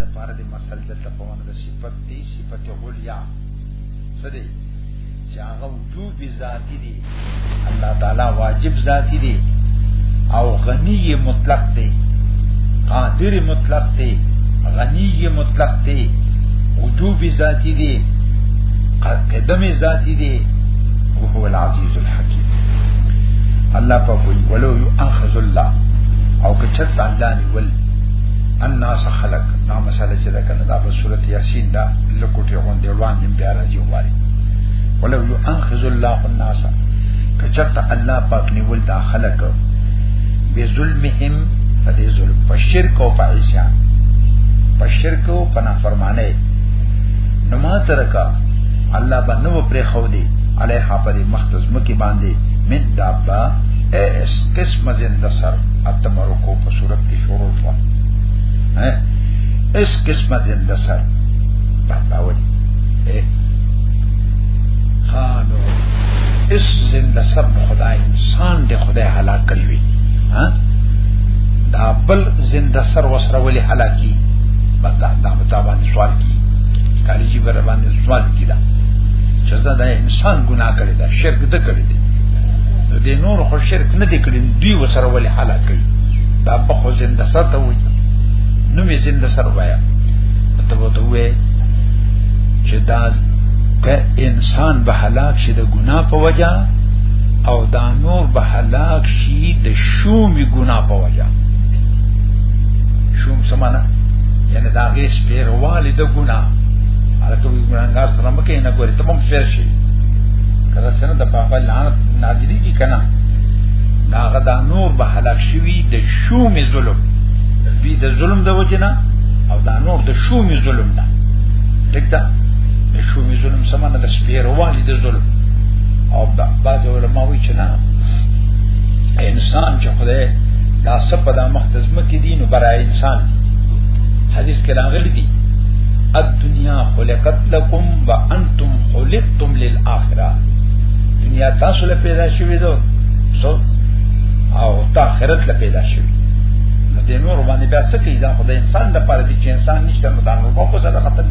د پاره د مسل د تفاوت د صفت دی صفت علیا سدی چې هغه وجوب ذاتی دی الله تعالی واجب ذاتی دی او غنی مطلق دی قادر مطلق دی غنی مطلق دی وجوب ذاتی دی قدم ذاتی دی او هو العزیز الحکیم الله په وی ولو یو اخذ الله او که چرته الله ول الناس خلق دا مسله چې دا کنه دا په صورت یاسین دا لکوټه غوندې روان دي بیا راځي واري ولو يؤنخذ الله الناس کچت الله پاک نیول دا خلق به ظلمهم فدې ظلم په شرک او په عصيان په شرک او په نافرمانه نو ما ترکا الله باندې و پرې خو دي علیه په مختص مکی باندې من دابا اس قسم زنده سر اتم رکو په صورت کې شروع شو ها اس قسمه زنده سر پاتاول اے خانو اس زنده سر خدای انسان دې خدای هلاک کړی وي ها دا بل زنده سر وسره ولې هلاکی بندا دا متا باندې سوال کی کاری جی بر باندې سوال کی دا چې دا انسان ګناه کړی دا شرک د کړی دی نو دې نور خو شرک نه دي کړی دوی وسره ولې حالات کوي دا په خو زنده سره ته وایي نو می زنده سره وایا ته وته وې چې دا که انسان به هلاک شي د ګناه په وجا او دا نور به هلاک شي د شومي ګناه په وجا شوم سمانه یعنی دا غي سپیروالی د ګناه هغه ته ګناګار سره مکه نه ګوري ته مم سپیر شي کله سره د پاپا لعنت نازلی کی کنه ناغه دا نور به هلاک شوی د شوم ظلم دوی د ظلم د وجنه او دا نور د شوم ظلم نه دکته د شوم ظلم سمانه د سپیروالي د ظلم او بعض علماء وی چې نه انسان چې خدای دا سب په دا مختزم کې دي نو برای انسان حدیث کې راغلي دي الدنيا خلقت لكم وانتم خلقتم تم للآخرہ دنیا تاسو له پیدا شوی دو سو او تا آخرت له پیدا شوی نو دې نور باندې بیا څه کوي دا خدای انسان د پاره دي چې انسان نشته نو دا نور په سره ختم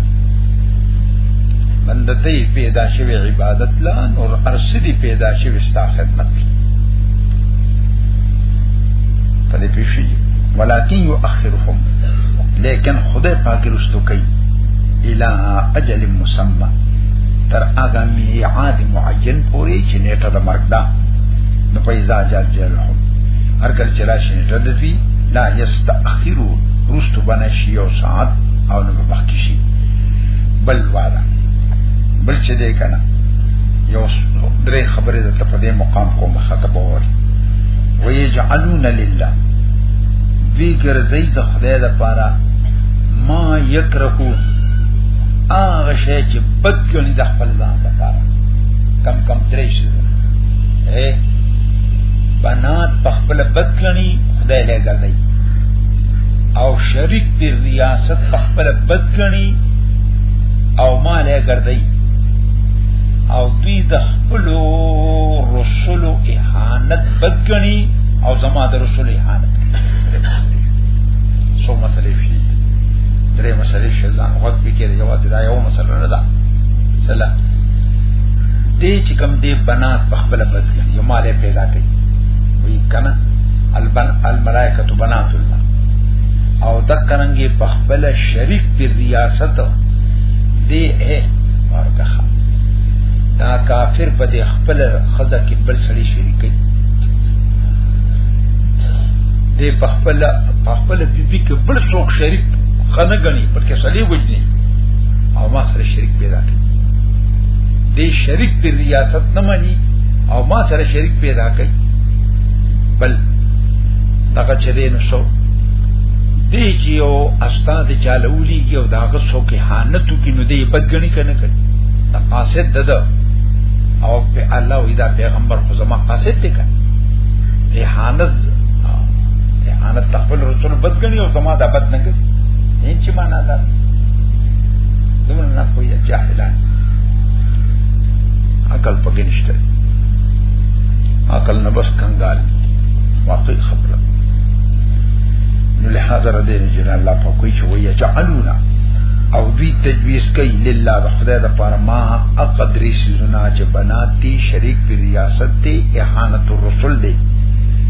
بندتي پیدا شوی عبادت لا نور ارشدي پیدا شوی ستا خدمت په دې پیشي ولکن یؤخرهم لیکن خدای پاک رستو کوي الى اجل مسمى تر هغه میعاد معین پورې چې نیټه د مرګ ده نو په ځا جال جلهم هر کله چې راشي نیټه د فی لا یستاخرو رستو بنه شي او ساعت او نو مخکې شي بل والا بل چې دې کنه یو درې خبرې د په دې مقام کوم خطب اور ويجعلون لله وی ګرځي د خدای لپاره ما یکرهون هغه شی چې بکړي د خپل ځان لپاره کم کم درې شي اے بنات په خپل بکړي خدای له ګرځي او شریک دی ریاست په خپل بکړي او ما له ګرځي او دوی د خپل رسول اهانت بکړي او زما د رسول اهانت سو مسلې فيه درې مسلې شې ځان وخت کې د جواز دا یو مسله نه ده سلام دې چې کوم دې بنا په خپل بدل یو مالې پیدا کړي وی کنه البن الملائکه بنات الله او دا کرانګي په خپل شریک په ریاست دې اے ورکه دا کافر په دې خپل خزه کې بل سړي شریک دې په خپل خپل بیبي کې بل څوک شریک خنه غني پر کې سړي وجني او ما سره شریک پیدا کړي دې شریک په ریاست نه مانی او ما سره شریک پیدا کړي بل دغه چې دین شو دې چې یو استاد چالولی یو داغه څوک هانتو کې نو دې بدګنی کنه کړي دا قاصد ده او په الله وی دا پیغمبر خو زما قاصد دی کنه ذهانت انا تخفل رسول بد غني او زما د بد نه غني هیڅ چې معنا ده دمر نه کوی جاهلان عقل پکې نشته عقل نه بس کنګال واقع خبره نو له حاضر دې نه جنا الله په کوی چې وایي جعلونا او دوی تجویز کوي لله د خدای د پاره ما اقدر سيزونه چې بناتي شریک په ریاست ته اهانت الرسل دی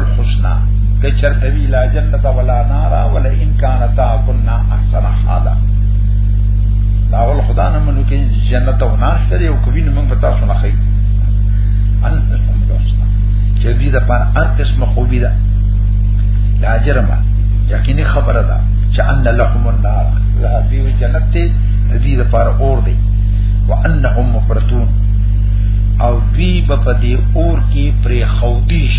الحسنى کچرته وی لا جنت ولا نار ولا ان كانتا كنا احسن حالا دا ول خدا نه منو کې جنت او نار شته یو کوي نه موږ تاسو نه خي ان چې دې د پر ان قسم خوبي ده لا جرمه یقیني خبره ده چې ان لهم النار لا دې جنت ته دې د پر اور دی وانهم مفرتون او دوی به په دې اور کې پرې خودیش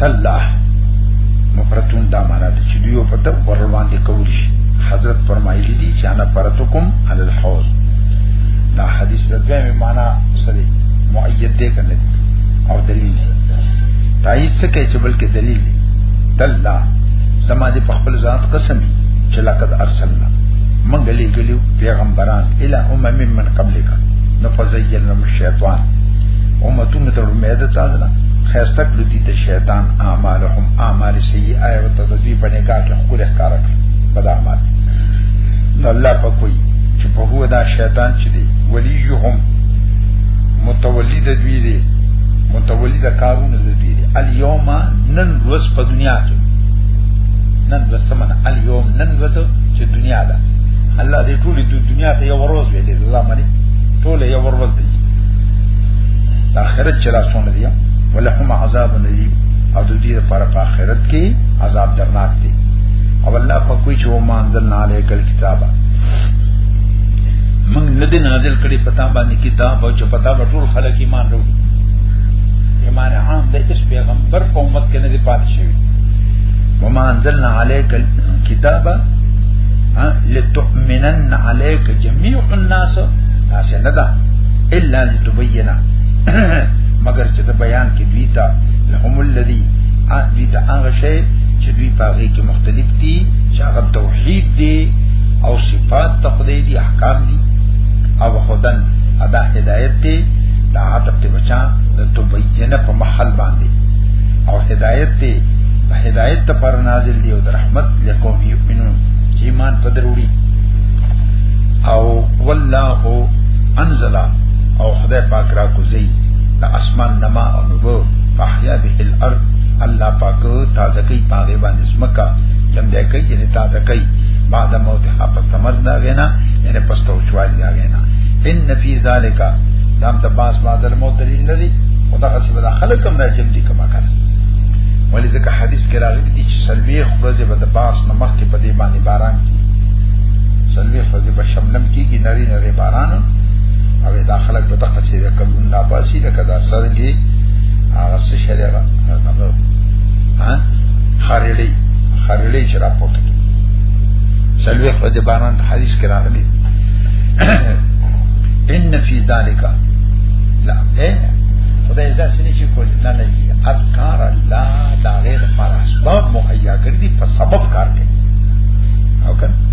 تلله مفرتون دا معنا ده چې دوی په تب پر باندې کول شي حضرت فرمایلی دي چې انا پرتکم علی الحوض دا حدیث د دویمه معنا سره مؤید دی کنه او دلیل تایید څه کوي چې بلکې دلیل دلا زما دې په خپل ذات قسم چې لقد ارسلنا من غلي غلي پیغمبران الى امم من قبلک نفزینا الشیطان امتون ته امید تا ده خیسته کړو دي ته شیطان اعمالهم اعمال سیئه او تدوی په نکاح کې خپل ښکار کړ په اعمال نو الله په کوئی چې په هو دا شیطان چې دی ولیهم متولید دوی دی متولید کارونه دوی دی الیوم نن روز په دنیا کې نن روز سمنه الیوم نن روز چې دنیا ده الله دې ټول دنیا ته یو ورځ ویلې الله باندې ټول یو ورځ دی د آخرت چې لاسونه دي ولهم عذاب نذیر او د دې لپاره په آخرت کې عذاب درناک دی او الله په کوئی چې وما انزلنا عليك الكتاب موږ نه دې نازل کړي پتا باندې کتاب او چې پتا به ټول خلک ایمان وروړي ایمان عام د اس پیغمبر په امت کې نه دی پات شوی وما انزلنا عليك الكتاب لتؤمنن عليك جميع الناس ناسه نه ده الا لتبینا مگر چې ته بیان کې دوی ته لهم الذی دوی ته هغه شی چې دوی پاغي کې مختلف دي چې هغه توحید دی او صفات ته خدای دی احکام دی او خدان ادا هدایت دی دا عتب ته بچا د تبینه په محل باندې او هدایت دی په هدایت ته پر نازل دی او د رحمت لقوم یؤمنون چې ایمان پدروړي او والله انزل او خدای پاک را کوزي د اسمان نما او نبو فاحیا به الارض الله پاک تازه کوي پاغه باندې سمکا جم دې کوي چې تازه کوي بعد موت ها پس تمر دا غینا یعنی پس تو شوال دا غینا ان فی ذالک دام د باس بعد الموت دلیل نه دی او دا څه بل خلک هم راځم دي کما کړ ولی ځکه حدیث کې راغلی دی چې سلوی خرزه به د باس نمک کې په دې باندې باران کی سلوی په شملم کې کې نری نری باران او دا خلک په دغه څه کې کوم نه پاسي لکه دا سرګي هغه څه شریعه هغه ها خارلې خارلې چې راپورته کی سلوي خو دې باران حدیث کې راغلي ان فی ذالک لا اے خدای دا سني چې کول نه نه اذکار الله دا غیر پر اسباب مهیا کړی په سبب کار کوي او کنه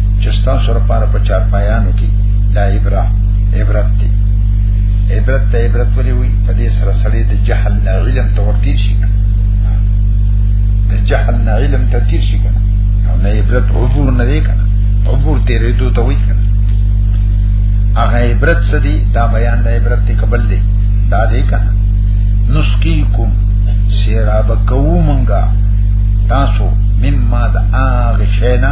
چې تاسو لپاره په چار پایانو کې دا عبرت عبرت دی عبرت ته عبرت ولې وي په دې سره سره د جهل نه علم ته ورتیر شي د جهل نه علم ته تیر شي کنه او نه عبرت عبور نه دی کنه عبور تیرې دوه ته وي کنه هغه عبرت څه دی دا بیان د عبرت ته قبل دی دا دی کنه نسقیکم سیراب کوو منگا تاسو مما دا آغی شینا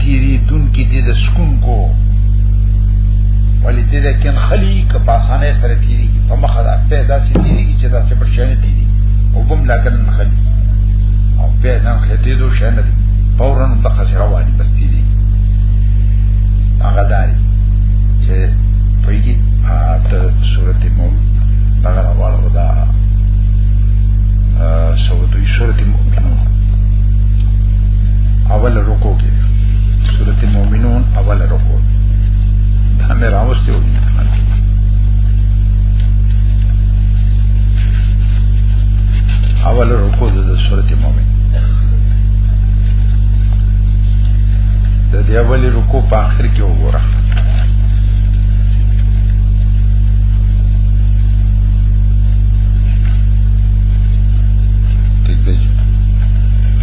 تیری دن کی دید سکون کو ولی دید کن خلی که پاسانه سره تیری کی پا مخد اپی دا سی تیری کی چه دا چه پر شنه تیری او بم لکن خلی او بیا نن خیتی دو شنه دی پورن تا قصی روانی بس تیری اغداری چه پویگی آتا صورت مول لگر اوالا خدا سوتوی صورت مؤمنون اول رکو کې سورت مومنون اول رکو دا مې راوستي و اول رکو د سورت مومن د دې اول رکو په اخر کې وګوره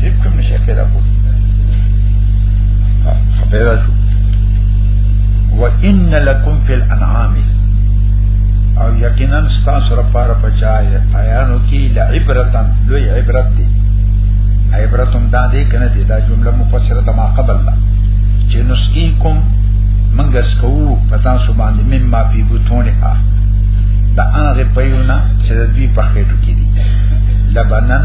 شیف کوم نشه پیدا کو پیدا شو وان لکم فی الانعام او یقینا ستاسو لپاره پچای آیانو کې لعبرتن لوی عبرت دی عبرتم دا دې کنه دې دا جمله مفسره د ما قبل ده چې نسکیکم منګه سکو پتا سو باندې مم ما پی بوتونه ها دا هغه پيونه چې د دوی په خېټو کې دي لبنن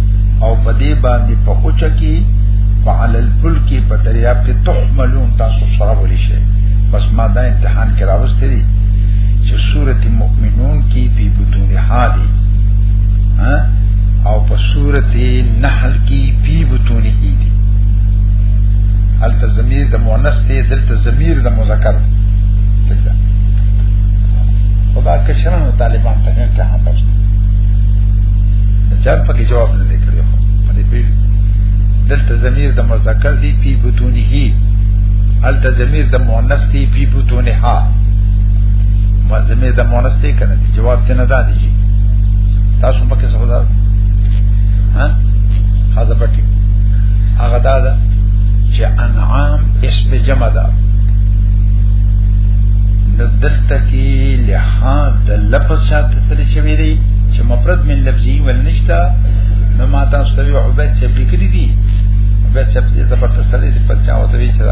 او په دې باندې په اوچا کې فعل الفلک په دریاب کې تحملون تاسو سره ولې شي بس ما دا امتحان کې راوستې دي چې سورته مؤمنون کې په بطون هادي ها او په سورته نحل کې په بطون هادي هلته ضمیر د مؤنث دی دلته ضمیر د مذکر دی خدا کشرانو طالبان ته نه ته د چا په کې جواب نه لیکلی خو په دې پیل دلته ضمیر د مذکر دی په بتونه هی الته ضمیر د مؤنث دی په بتونه ها ما ضمیر د مؤنث دی کنه جواب ته نه دادی جی تاسو په کې څه ودا ها هاذا پټی هغه دا ده چې انعام اسم جمع ده نو دلته کې لحاظ د لفظ شاته تل شوی دی چې مفرد من لفظي ول نشتا نو ما تاسو ته یو عبادت چې لیکلي دي عبادت چې دې ته پته سره دې پچا وته وی چې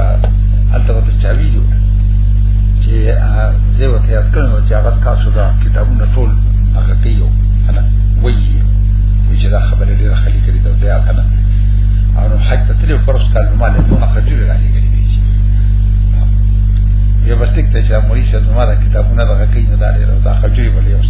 حالت وته چا ویلو چې زه وته یاد کړم چې هغه تاسو دا کتابونه ټول هغه کیو انا وایي چې دا خبره ډیره خلی کړې ده دا کنه او نو حق ته تلو فرص کال ما له دونه خجل راځي کړې دي یو بس ټیک ته چې موري شه نو ما دا کتابونه دا کوي نه دا ډیره دا خجل ولې اوس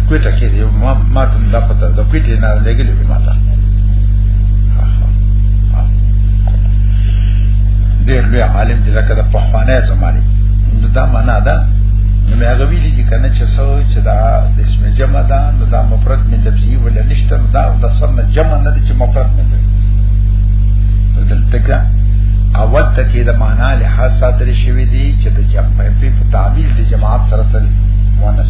کوټه کې یو ما ما ته دا پته دا کوټه نه لګلې ما ته ډېر لوی عالم دی لکه د پخوانه زمانه نو دا معنا ده نو مې هغه ویلي چې کنه چې څو چې دا د اسم جمع ده نو دا مفرد من لفظي ولا نشته نو دا د سم جمع نه دي چې مفرد نه دي دلته اول تکي د معنا له حساسه تر شوی دی چې د جمع په تعبیر د جماعت سره تل مؤنث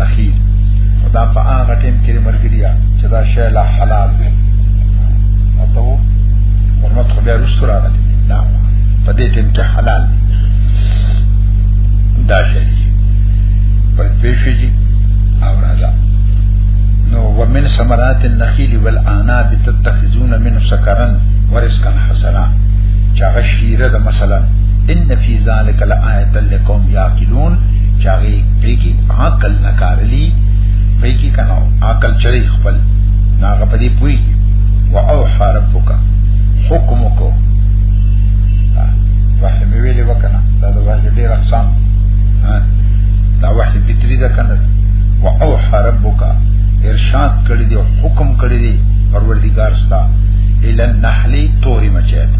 اخی دا په هغه ټیم کې مرګریا چې دا شی لا حلال دی مطلب حرمت خو بیا رسو راغلی نه په دې ټیم کې حلال دی دا شی په پیښې دي او راځه نو ومن ثمرات النخيل والعناب تتخذون منه سكرا ورزقا حسنا چاغه شیره د مثلا ان فی ذلک لآیه لقوم یعقلون چاغي پیګي عقل نکارلی پیګي کنه عقل چری خپل ناغه پدی پوی او او حربک حکمک وحی می ویلی وکنه دا د وحی ډیر اقسام دا وحی فطری ده کنه او او حربک ارشاد کړی دی حکم کړی دی پروردگار ستا الى النحل توری مچیت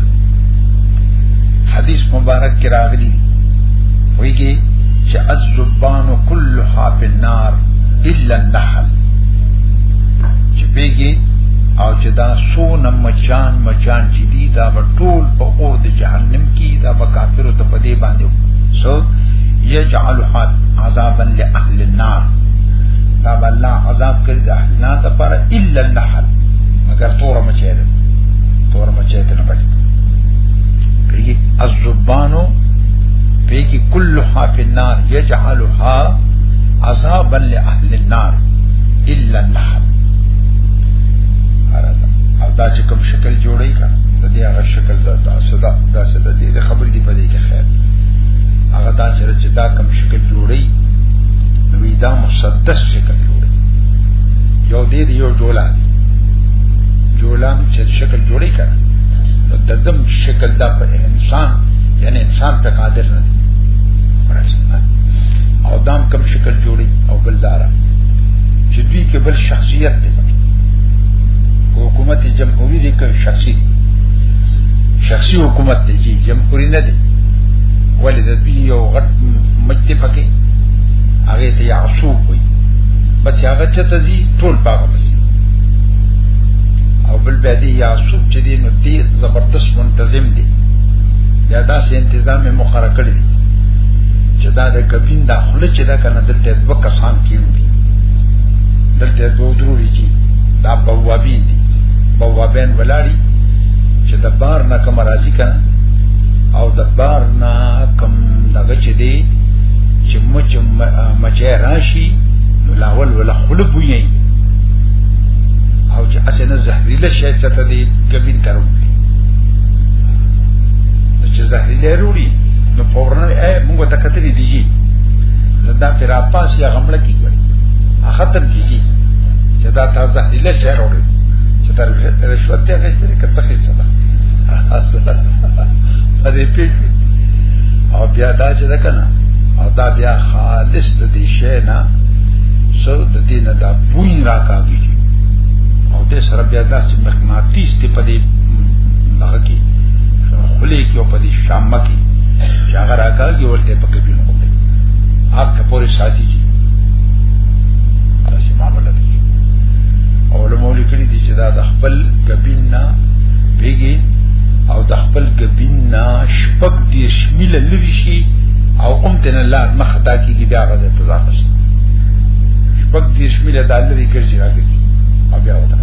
حدیث مبارک کی راغلی ویږي چې الزبان كلها في النار الا النحل چې پیږي او چې دا سونه مچان مچان چې دي دا په ټول په اور د جهنم کې دا په کافرو ته پدې باندې سو یجعل عذابا لاهل النار دا الله عذاب کړی د اهل النار لپاره الا النحل مگر تور مچې ده تور مچې ته نه بچي الزبانو پیکی کلها فی النار یجعلها عذابا لأهل النار الا النحل او دا چې کوم شکل جوړی کا د دې هغه شکل دا تاسو دا دا څه د دې خبر دی په دې کې خیر هغه دا چې دا کوم شکل جوړی نو دا مسدس شکل جوړی یو دې یو جوړا جوړام چې شکل جوړی کا نو ددم شکل دا په انسان یعنی انسان په قادر نه دی او دام کم شکل جوړي او بل دارا چې دوی کې بل شخصیت دی حکومت جمهوری دی که شخصي شخصي حکومت دی جی جمهوری نه دی ولې د دوی یو غټ مجتمع پکې هغه ته یعصوب وي بس هغه چې تزي ټول باغ مسي او بل به دي یعصوب چې دین نو دې زبردست منتظم دي یا دا سه تنظیم مقرره کړی دی چې دا د کبین د خپل چې دا کنه د ته دوه کسان کیږي دلته دوه درو ریږي دا بوابین دي بوابین ولاړی چې د بار نه کوم راضی کنه او د بار نه کوم دغه چې دی چې مچ مچ راشي نو لاول ولا خلب وي او چې اسنه زهريله شي چې ته دې کبین ترو چې زهري لري نو پورنه اے موږ ته کتلې دي جی دا تیر پاس یا غمړه کی کوي ختم کیږي چې دا تا زهري له شهر وړي چې دا رشوت دی هغه ستري کته خې څه ده په دې پیټ او بیا دا چې ده کنه او دا بیا خالص د دې شی نه سر د دې نه دا بوین راکاږي او دې سره بیا داسې مخناتیس ته په دې دغه کې خلې کې او په دې شام کې چې هغه راکاږي ورته په کې بینو کوي هغه پورې ساتي کی تاسو معاملې کوي او له مولي کړي دي چې دا د خپل کبین نه بیګي او د خپل کبین نه شپږ دې شمیل لوي شي او هم تن الله مخ تا کیږي بیا غزه تزاق شي شپږ دې شمیل د الله لري ګرځي راګي او بیا وته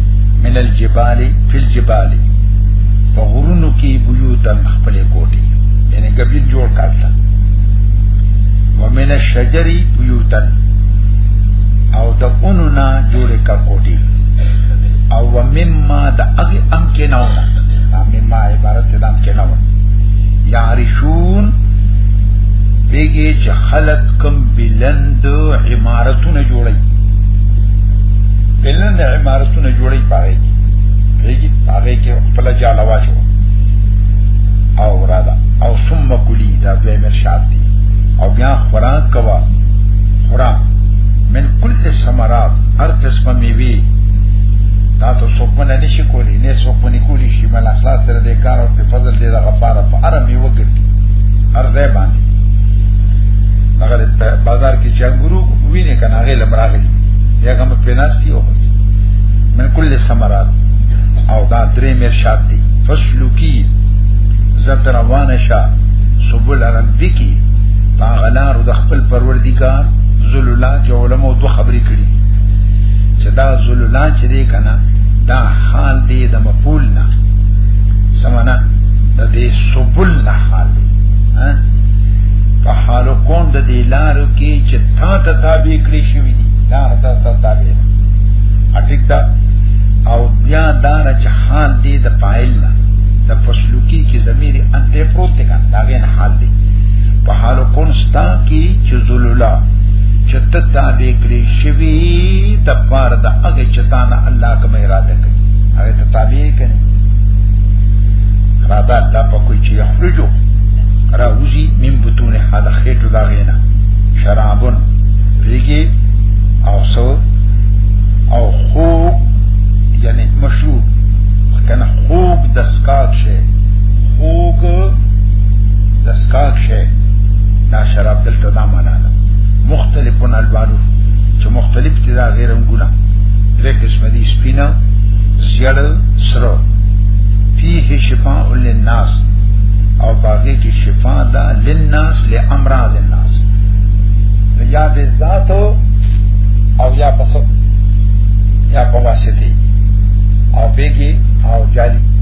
من الجبال فی الجبال په غرونو کې بیوتن خپل کوټي یعنی ګبین جوړ کړل ومن الشجر بیوتن او د اونو نه جوړ کا کوټي او ومما د اغه ام کې نه ونا مما عبارت د ام کې نه ونا یعرشون بیگی چه خلق کم بلند عمارتون جوڑی بلند عمارتونه جوړي پاره کی دیږي هغه کې خپل جال واچو او رادا او ثم کلی دا دوی مرشاد دی او بیا خوراک کوا خوراک من کل ثمرات هر قسمه میوه دا ته څوکمنه نشي کولی نه څوکمنه کولی شي مل اخلاص سره د کار او په فضل دې د غفاره په ارم یو ګرځي هر ځای باندې هغه بازار کې چنګورو ویني کنه هغه لمراغلی یا کوم پیناستی او من کل سمرات او دا درې مرشاد دي فصلو کی زت روان شا سبل ربی کی پاغلار د خپل پروردگار زلولات یو علماء دو خبرې کړي چې دا زلولات چې دی کنه دا حال دی د مقبول نه سمانا د دې سبل نه حال دی ها په حالو کون د دې لارو کې چې تا ته تابع کړی شوی دا راته ستاسو تابع ده اټیک دا او بیا دا نه چې حال دې د فاعل نه د فسلوکی کې ضمیر انت پروت دی کنه دا غین حال دی په حال کونستا کې چې ذللا چې ته تابع کړی شوی د پار د هغه چتانه الله کوم اراده کوي هغه ته تابع کړي اراده الله په کوئی چې یخرجو راوزی من بطون حال خېټو دا غینا شرابن بیگی او سو او خوب یعنی مشروب کنه خوب دسکاک شه خوب دسکاک شه دا شراب دلته دا معنا ده مختلفون الوانو چې مختلف دي دا غیر رنگونه درې قسم دي سپینا زیړ سره فيه شفاء للناس او باقي کې شفاء ده للناس لامراض الناس نو یا به ذات او یا پس یا په واسطه او بیگی او جاری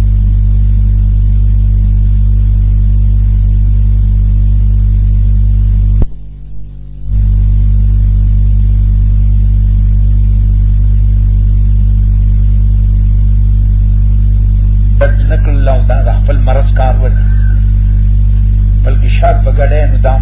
نکړل او دا خپل مرز کار ور بلکې شرط په ګډه نو دا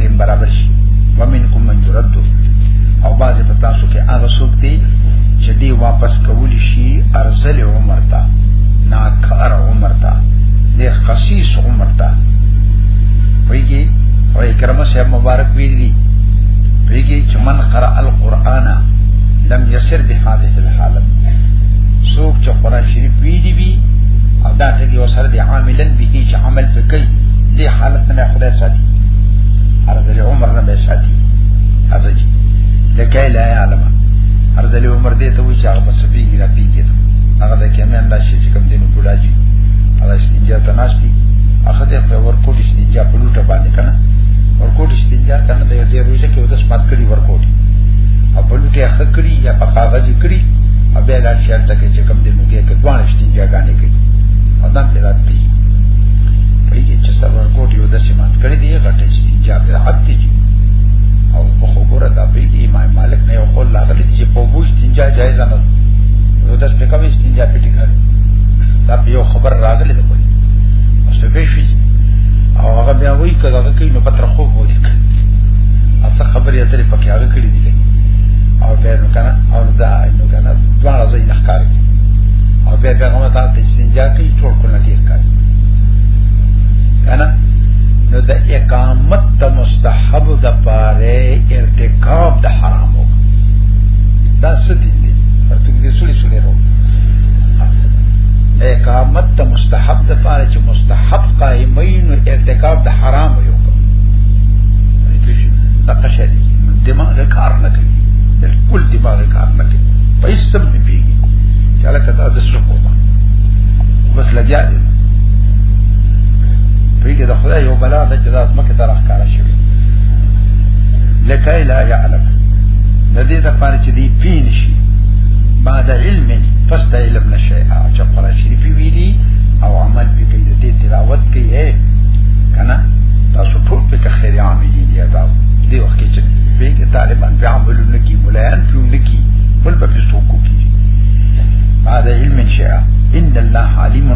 ټیم برابر شي ومنکم من يرد او بعض په تاسو کې هغه څوک دی چې دی واپس کول شي ارزل عمر ته ناکار عمر ته ډیر خصیص عمر ته ویږي او کرمه صاحب مبارک ویل دي ویږي چې من قرأ القرآن لم يسر بهذه الحالت څوک چې قرآن شریف ویلي وي او دا ټکی وسره دی عاملن به چې عمل وکړي دې حالت نه خدای ساتي ارزل عمر نه به ساتي ازج لکه لا علم ارزل عمر دې ته وی چې هغه بس پیږي را پیږي هغه د کمن دا شي چې کوم دینو بولاجی هغه استنجا ته ناشتي هغه دې په ورکوټ استنجا په لوټه باندې کنه ورکوټ استنجا کنه د دې روزه کې ودس مات کړی ورکوټ او په لوټه ښه کړی یا په کاغذ کړی او بیا لا شرط کې چې کوم دینو کې په ځوان استنجا غانې کوي او دا پیدا دي کوډیو د سیمات کړی دی غټه چې جابر عبد دی او په خبره دا به دی امام مالک نه یو قول لاغلی چې په وو استنجا جایز نه نو د څه کوم استنجا په ټیک دا په یو خبر راغلی دی او څه به شي او هغه بیا وایي کله هغه کوي نو پتر خو وو دي اصل خبرې اترې پکې هغه کړی دی او بیا نو کنه او دا نو کنه دوه ځای نه ښکاري او بیا هغه ماته چې استنجا کوي ټول کله کې ښکاري کنه نو د اقامت د مستحب د پاره ارتکاب د حرام دا څه دي پرته دې سړي سړي رو د اقامت د مستحب د پاره چې مستحب قائمین او ارتکاب د حرام یو د قشه دي دماغ کار نه کوي بالکل دماغ کار نه کوي په هیڅ څه نه پیږي چې علاقه دا د څه کومه بس لګیا دي پیګه د خدای یو بلا د چې د اسمکه تر ښکارا شوی لکای لا يعلم د دې لپاره چې دی پین شي بعد علم پس د علم نشي چې قرآن شریف ویلي او عمل به کوي د دې تلاوت کوي کنه تاسو ټول په خیر عاملین دی دا دی وخت چې پیګه طالبان په عملونه کې ملایان په ونه کې بل په څوک کې بعد علم شيئا ان الله عليم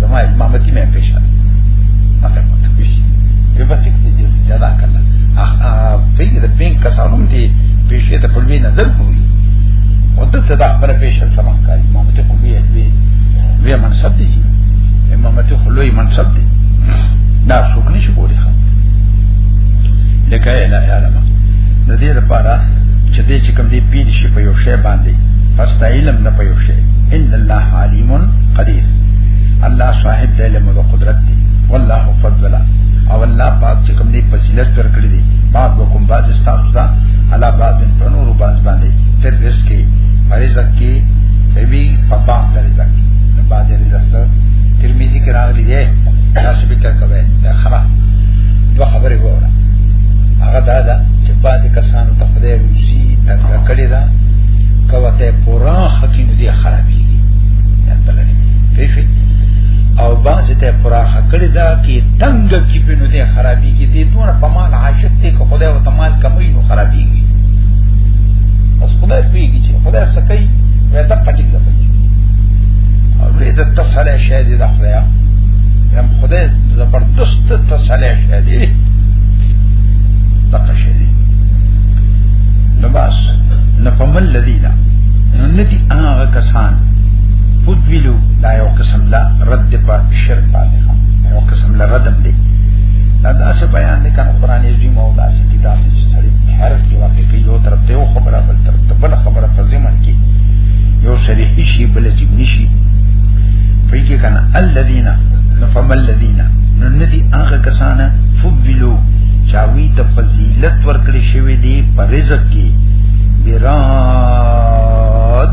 زما امامتی مې پیش کړ هغه ته پیش یو بس دې جدا کړل هغه په دې د بین کسانو دې پیشې ته په لوی نظر کوي او د ته دا پر پیش سم کوي امامتی کوي دې وی منصب دی امامتی خلوی منصب دی دا څوک نشي کولی خان لکه اله علم د دې لپاره چې دې چې کوم دې پیډ شي په یو شی باندې پس علم نه په یو شی ان الله علیم قدیر الله صاحب د علم او قدرت دی والله فضل او الله پاک چې کوم دی فضیلت پر کړی دی بعد وکم بعد استاسو دا علا بعد پر نور باندې باندې تر رس کې رزق کې وی په بعد د رزق کې د بعد رزق ته ترمذی کې راغلی دی تاسو به تر کوي دا خبره دوه خبرې وره هغه دا ده چې بعد کسانو ته خدای روزي تنګ کړی دا کوته پورا حکیم دی خرابي او باز ته فراخ کړی دا کی تنگ کی په نو دې خرابې کی دې دونه په مال عاشق ته کو خدای او تمال کمی نو خرابې کی اوس خدای پیږي چې خدای سکی وې ته پټی ده او دې د تصالح شه دې د خدای هم خدای زبردست تصالح شه دې دغه شه دې نو باس نو په مل لذیذ نو ندی هغه کسان فدویلو دا یو قسم لا رد په شرک باندې یو قسم لا رد دی دا داسې بیان دی کنه قران یې مو دا چې کتاب دې چې سړی حیرت کې واقع کې یو طرف ته یو خبره بل طرف ته بل خبره په ځمن کې یو سړی هیڅ بل چې نشي په کې کنه الذین نفهم الذین نو ندی هغه کسانه فضلو چاوی ته فضیلت ورکړی شوی دی په رزق کې بیرات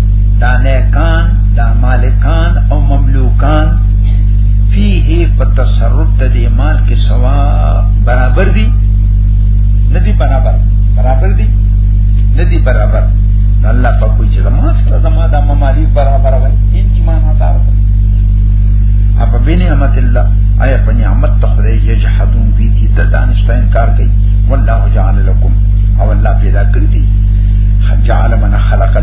دا نیکان دا مالکان او مملوکان فيه په تصرف د دې مال کې سوا برابر دي ندي برابر برابر دي ندي برابر الله په کوئی چې زما سره زما د ممالي برابر وي ان چې معنا دار اپا بنعمت الله آیا په نعمت ته خدای یجحدون بی دي ته دانشته انکار کوي والله جعل لكم او الله پیدا کړی دي جعل من خلق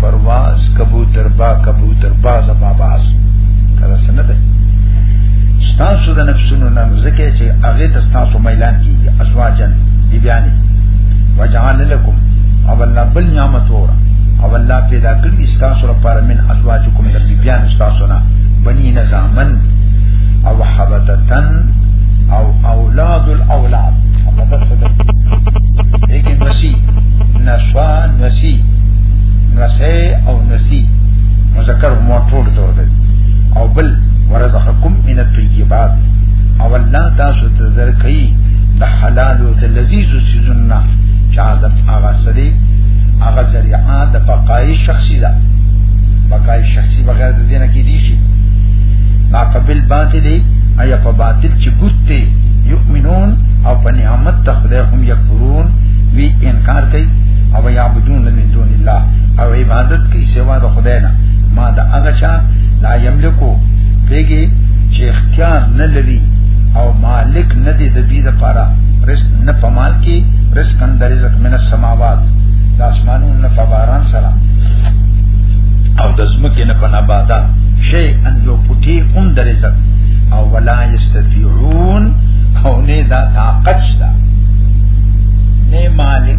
پرواز کبوتر با کبوتر باز با باز کله څنګه ده ستاسو د نفسونو نه ځکه چې هغه ته ستاسو میلان کیږي ازواجن بیبیانی وجعل لكم او الله بل نعمت وره او الله پیدا کړی ستاسو لپاره من ازواجکم د بیبیان ستاسو نه بنی نظامن او حبتتن او اولاد الاولاد حبتت صدق لیکن وسی نسوان وسی نسه او نسی مذکر مو ټول تور دی او بل ورزقکم من الطیبات او الله تاسو ته درکې د حلال او د لذیذ سيزونه چې هغه هغه سړي هغه ذریعہ د بقای شخصي ده بقای شخصي بغیر د دینه کې دي شي ما قبل باطل ایا په باطل چې ګوتې یؤمنون او په نعمت ته خدای هم یکفرون وی انکار کوي او یعبدون من دون الله او عبادت کوي سوا د خدای نه ما دا هغه چا لا یملکو پیګي چې اختیار نه لري او مالک نه دی د دې لپاره رزق نه پمال کې رزق اندر رزق من السماوات د اسمانونو نه فباران سره او د زمکه نه پنا بادا شی ان یو پټي اون د رزق او ولا یستطيعون او نه دا طاقت شته نه مالک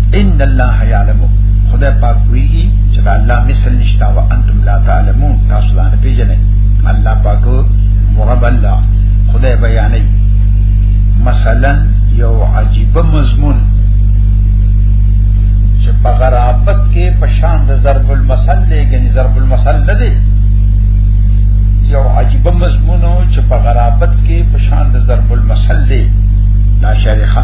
ان الله يعلم خدای پاک ویږي چې دا الله مثل نشتا او انتم لا تعلمون تاسو دا نه پیژنئ الله پاک مرب الله خدای بیانې مثلا یو عجیب مضمون چې په غرابت کې په شان د ضرب المثل لګنی ضرب المثل نه دی یو عجیب مضمون چې په غرابت کې په شان د ضرب المثل دی دا شریخه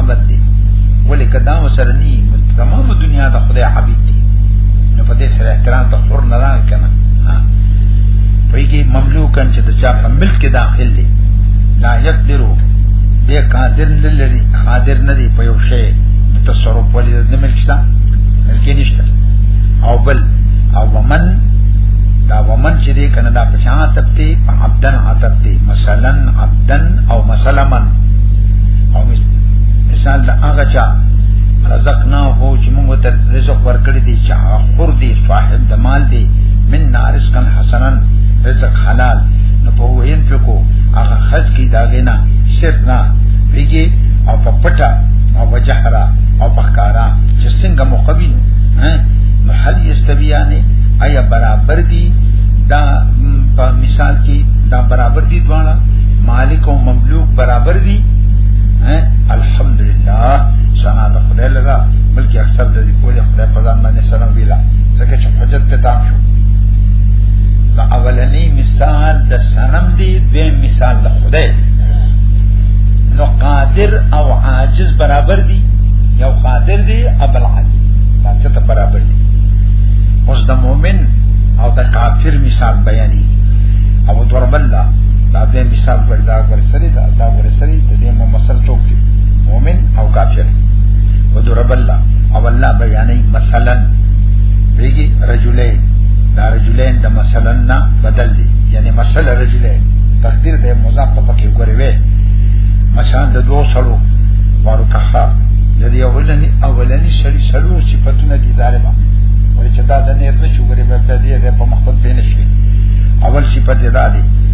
محبت دی ولې کدا وسره ني تمام دنیا د خدای حبيب دی نو په دې سره احترام ته خور نه راځي کنه پیږي مملوکن چې د چا په ملک کې داخل دي لا یقدرو دې قادر نه لري قادر نه دی په یو شی د تصرف ولې د ملک شته ملک نشته او بل او ومن دا ومن چې دې کنه دا پچا تپتی په عبدن عتبتی مثلا عبدن او مسلمن او مثال دا هغه چا رزق نه هو چې موږ ته رزق ورکړی دی چې خور دی صاحب د مال دی من نارس کن حسنن رزق حلال نو په وین پکو هغه خرج کی داګه نه سر نه پیږي او په پټه او وجهرا او په کارا چې څنګه مقوی نو حل یستویانه آیا برابر دی دا په مثال کې دا برابر دي دواړه مالک او مملوک برابر دي الحمدلله سنا د خدای لرا بلکې اکثر د دې کولې خدای په ځان باندې سره ویلا ځکه چې حجت ته تام شو دا اولنی مثال د سنم دی به مثال د خدای نو قادر او عاجز برابر دي یو قادر دی ابل عاجز دا ته برابر دي اوس د مؤمن او د کافر مثال بیانې او ضرب الله دا به مثال دا ورسره دا دا ورسره د دې مو مسل توپ دی مؤمن او کافر وضرب الله او الله بیانې مثلا بیگی رجلین دا رجلین د مثلا نه بدل دی یعنی مثلا رجلین تقدیر د مضاف په پکې ګورې وې مثلا د دوه سلو وارو کخا د دې اولنی اولنی شری سلو صفاتونه دي دارې با ورچدا د نه نه شو ګورې په دې په مخ په نه شي اول صفت دا دی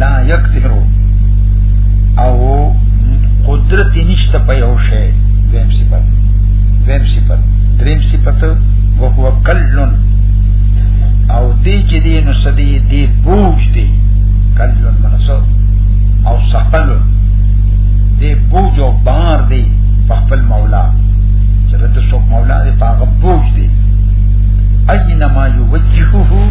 لا یقدرو او قدرت نشته په یو شی دویم صفت دویم صفت دریم صفت وهو کلن او دی چې دی نو سدی دی بوج دی کلن منصو او سحل دی بوج او بار دی په خپل مولا چې د څوک مولا دی په هغه بوج دی اينما يوجهه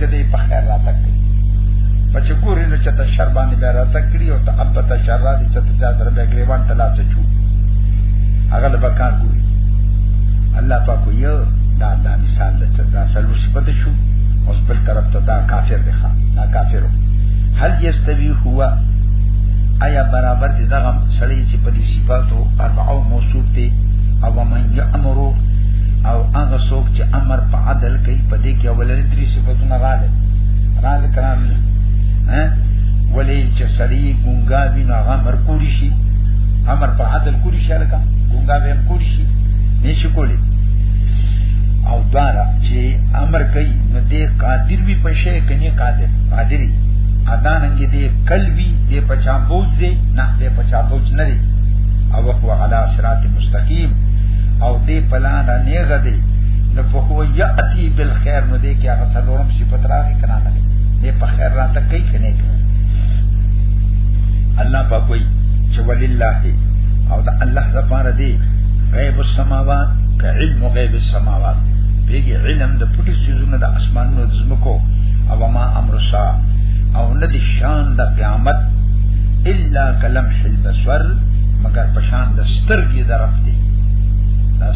کدی په خیر راته کړی په چې ګورې نو چته شر باندې بیا راته کړی او ته ابته ته شر راځي چې ته ځار به ګریوان ته لاس چو هغه له بکار ګوري الله پاک یو دا دا مثال د چا دا سلو صفت شو اوس بل طرف ته دا کافر دی ښا دا کافرو هل یستوی هو آیا برابر دي دغه سړی چې په دې صفاتو اربعو موصوف دي او من یامرو او هغه څوک چې امر په عدل کوي په دې کې ولري درې صفاتونه غاله غاله کرام نه ها ولې چې سړی ګونګا وي نو هغه امر کولی شي امر په عدل کولی شي لکه ګونګا به هم کولی شي نشي کولی او دارا چې امر کوي نو دې قادر وي په شی کني قادر قادری ادا ننګې دې قلبي دې پچا بوج دې نه دې پچا بوج نه او هو علی صراط مستقیم او دې پلان نه غدي نو په هو یاتی بالخير نو دې کې هغه څلورم صفت راغی کنه نه دې په خیر را ته کوي کنه الله په کوئی چې ولله او دا الله لپاره دی غیب السماوات که علم غیب السماوات بیگی علم د پټو سيزونو د اسمانونو د زمکو او ما امر سا او ندی شان د قیامت الا کلم حل بسور مگر پشان د سترګې درف دی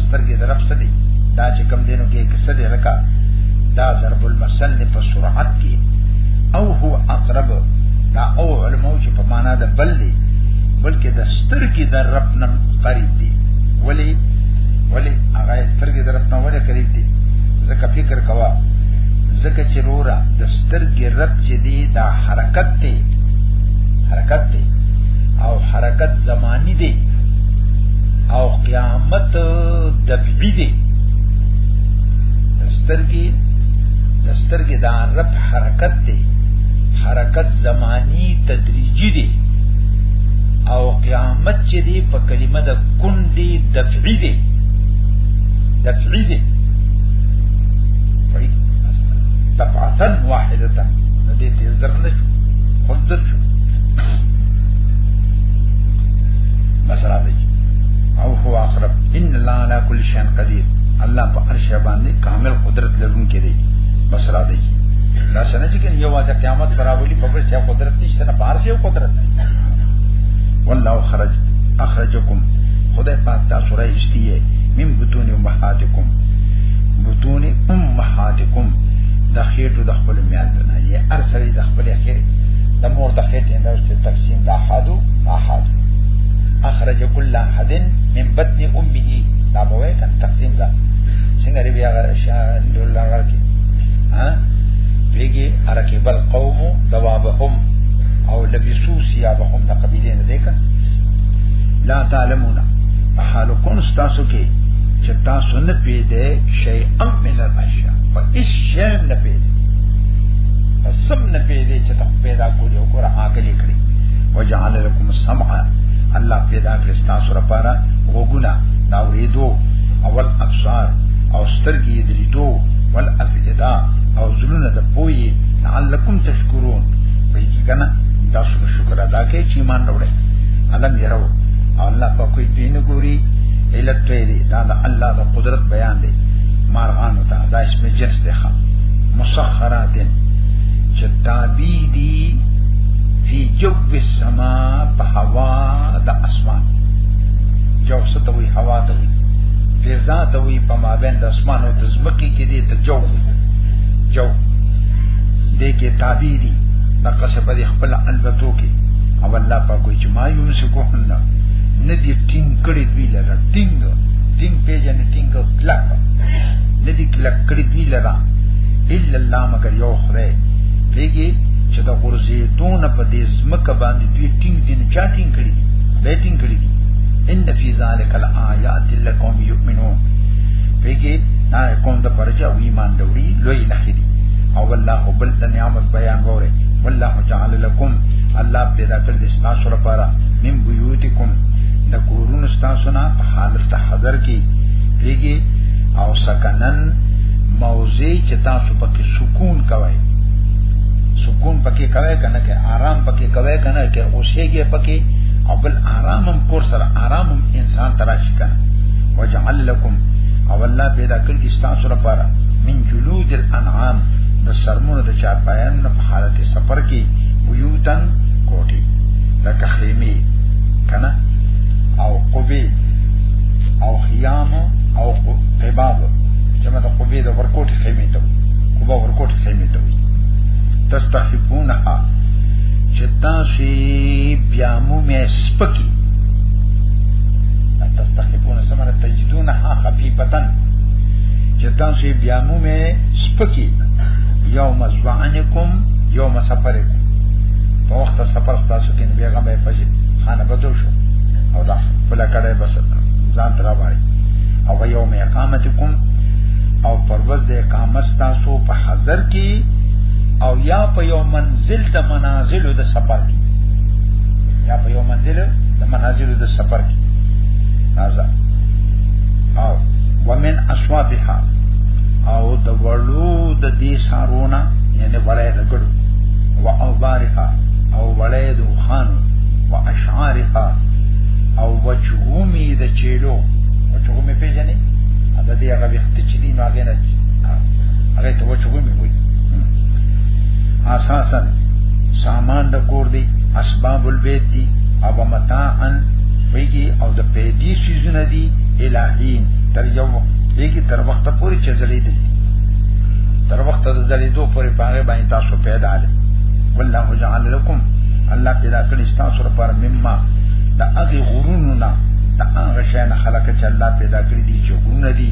سترګې درف څه دي دا چې کم دینو کې څه دي لکه دا ضرب المثل دی په سرعت کې او هو اقرب دا او علماء چې په معنا د بل دی بلکې د سترګې د رب نم قریب دی ولی ولی هغه سترګې د رب نم ولی قریب دی ځکه فکر کوا ځکه چې رورا د سترګې رب چې دی دا حرکت دی حرکت دی او حرکت زمانی دی او قیامت دفعی دی دسترګي دسترګي دا رب حرکت دی حرکت زمانی تدریجی دی او قیامت چې دی په کلمه د کن دی دفعی دی دفعی دی دفعتا واحدتا ندی تیز در نشو خود در شو مثلا او هو اقرب ان الله على كل شيء قدير الله په هر شی باندې کامل قدرت لرونکی دی بس را دی دا څنګه چې کنه یو واده قیامت تراولی په بل څه قدرت نشته نه بهر څه قدرت والله خرج اخرجکم خدای پاک تاسو را ایستیه من بطون امهاتکم بطون امهاتکم د خېټو د خپل میان نه یې هر سړي د خپل خېټه د مور د خېټې نه تقسیم د احادو احادو اخرج كل احد من بطن امه دا بوي كان تقسيم دا څنګه ری بیا شان الله راکی ها بیگی ارکب القوم دوابهم او لبسو سیابهم دا قبیله نه دیکن لا تعلمون حال کون ستاسو کې چې تاسو نه پیده شی ام من الاشیاء په هیڅ شی نه پیده سم نه پیده چې تاسو پیدا کولی او قرآن کې لیکلی وجعل لكم سمعا الله پیدا کړی تاسو لپاره وګونه دا وریدو اول ابصار او سترګې د لیدو ول افئدا او زلونه د پوي لعلکم تشکرون په دې کنه تاسو شکر ادا کړئ چې ایمان وروړي علم یرو الله په کوئی دین ګوري علت ته دی دا د الله د قدرت بیان دی مارغان ته دا اسم جنس دی ښا مسخرات چې تابع دي فی جو السما په هوا د اسمان جو ستوي هوا ته وي فضا ته وي په مابین د اسمان او د زمکی کې دي ته جو جو دې کې تابع دي د قصب د خپل البتو کې او الله په کوئی چې ما یو سکو هنه ندی ټینګ کړی دی لره ټینګ ټینګ پیجن ټینګ کلک ندی کلک کړی دی لره الا الله مگر یو خدای پیږي چې د غرزیدو نه په دې زمکه باندې دوی ټینګ دي نو چا ټینګ کړی دي به ټینګ کړی دي ان فی ذلک الایات لقوم یؤمنون پیګه نه کوم د پرچا وی مان دوی لوی نخې دي او الله بل د نعمت بیان وره والله جعل لكم الله پیدا کړ دې تاسو لپاره من بیوتکم د کورونو تاسو نه په حالت حاضر کې پیګه او سکنن موضع چې تاسو پکې سکون کوئ سکون پکې کوي کنه کې آرام پکې کوي کنه کې اوسېږي پکې او بل آرام هم کور سره آرام هم انسان تراشي کنه وجعل لكم او الله پیدا کړی دي تاسو لپاره من جلود الانعام د سرمونو د چار پایان په حالت سفر کې بيوتن کوټي لکه خیمه کنه او قبي او خیام او قباب جمع د قبي د ورکوټي خیمه ته قبا کوټ خیمه ته وي تستحبونها چې تاسو بیا مو مې سپکی تستحبون سمره تجدونها خفیفتن چې تاسو بیا مو مې سپکی یوم زعنکم یوم سفرکم په وخت سفر تاسو کې بیغه به پښې خانه بدل شو او دا فلا کړه بس ځان ترا باندې او یوم اقامتکم او پرواز د اقامت تاسو په حضر کې او یا په یو منزل د منازل د سفر کې یا په یو منزل د منازل د سفر کې نازا او ومن اسوابها او د ورلو د دې سارونه یعنی ولای د ګړو و اوبارها او ولای د خانو و اشعارها او وجهومی د چیلو وجهومی پیژنې دا دې هغه وخت چې دین هغه نه هغه ته وچو مې وي اساسا سامان د کور دی اسباب البیت دی او متاعن ویږي او د پیدي سيزونه دي الہین تر یو ویږي تر وخت پورې چې زړې دي تر وخت د زړې دوه پورې پاره باندې تاسو پیدا ده والله جعل لكم الله پیدا کړی تاسو لپاره مما د هغه غرونو نه د هغه شان خلق چې الله پیدا کړی دي چې غرونه دي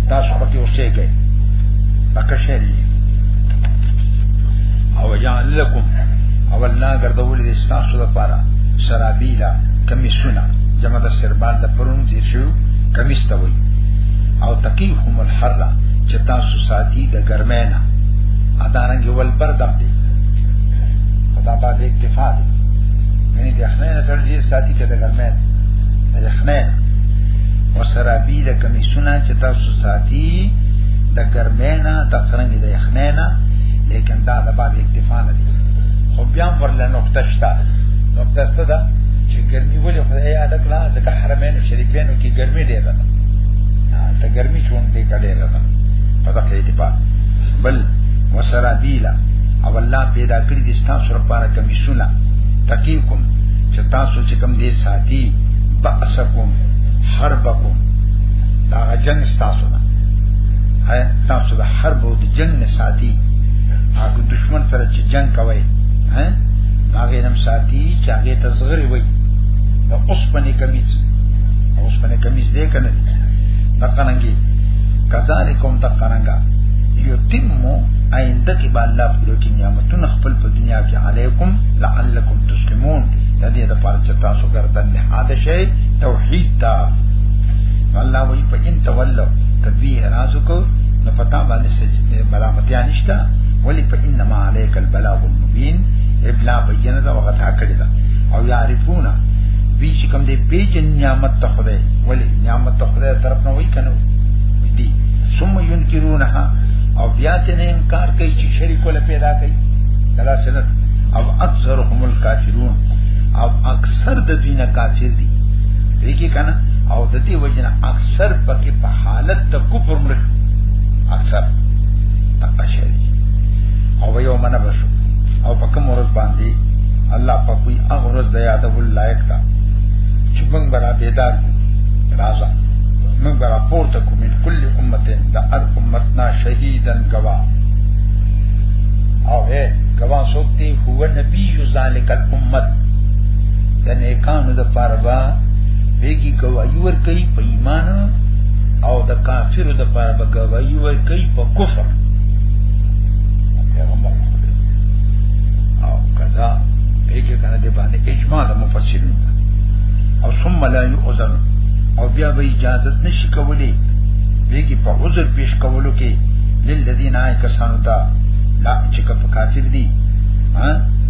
تاسو پکې اوسېږئ پکې شری او جان لكم اول نا ګرځول دي تاسو لپاره سرابیلا کمیسونه جمع د سربان د پرون دي شو کمیس ته وي او تقیهم الحر چې تاسو ساتي د ګرمه نه ادارنګ ول بردم دي خدا په دې اکتفا دي یعنی د خنه سره دې ساتي چې د ګرمه نه خنه وسرابیلا کمیسونه چې تاسو ساتي د ګرمینا د قرنګ د یخنینا لیکن دا د باب اکتفا نه دي خو بیا ورله نقطه شته نقطه شته دا چې ګرمي ولې خدای یاد کړه ځکه حرمین شریفینو کې ګرمي ډېره ده ته ګرمي چون دې کډې ده په دغه اعتبار بل وسرابیلا او الله پیدا کړی د ستاسو لپاره کمیسونه تقیکم چې تاسو چې کوم دې ساتي بأسکم حربکم دا جنگ ستاسو ده تاسو د حرب او د جنگ نه ساتي هغه دشمن سره چې جنگ کوي ها هغه نم ساتي چې هغه تزغری وي د اوسپنې کمیس اوسپنې کمیس دې کنه د قرانګي کذالکم د قرانګا یتمو آینده کې به الله پوره کې نعمتونه خپل په دنیا کې علیکم لعلکم تسلمون د دې لپاره چې تاسو ګردن نه حادثه توحید تا الله وی په ان تولو تدبیر راځو کو نو پتا باندې سجده ملامتیا نشتا ولی په انما علیک البلاغ المبین ابلا بیان دا وخت کړی دا او یعرفون وی چې کوم دې پیجن نعمت ته خدای ولی نعمت ته خدای طرف نه وای کنه دی ثم ينكرونها او بیا ته نه انکار کوي چې شریک ولا پیدا کوي دلا سنت او اکثرهم الکافرون او اکثر د دوی نه کافر دي ویږي کنه او د دې وجنه اکثر پکې په حالت د کفر مړ اکثر تقشل او یو منه بشو او په کوم ورځ باندې الله په کوئی هغه ورځ د یادول لایق ده چې موږ برا بیدار راځه موږ برا پورته کوم من کل امه د هر امتنا شهیدن گوا او هه گوا سوتی هو نبی ذالک امت د نیکانو د پاره با بیگی گواہی ور کوي په ایمان او د کافرو د پاره به گواہی ور کوي په کفر پیغمبر او کذا پیګه کنه دی باندې اجماع د مفسرین او ثم لا یؤذن او بیا به اجازه نشي کولی بیگی په عذر پیش کولو کې للذین آی کسانو ته لا چې کپ کافر دي ها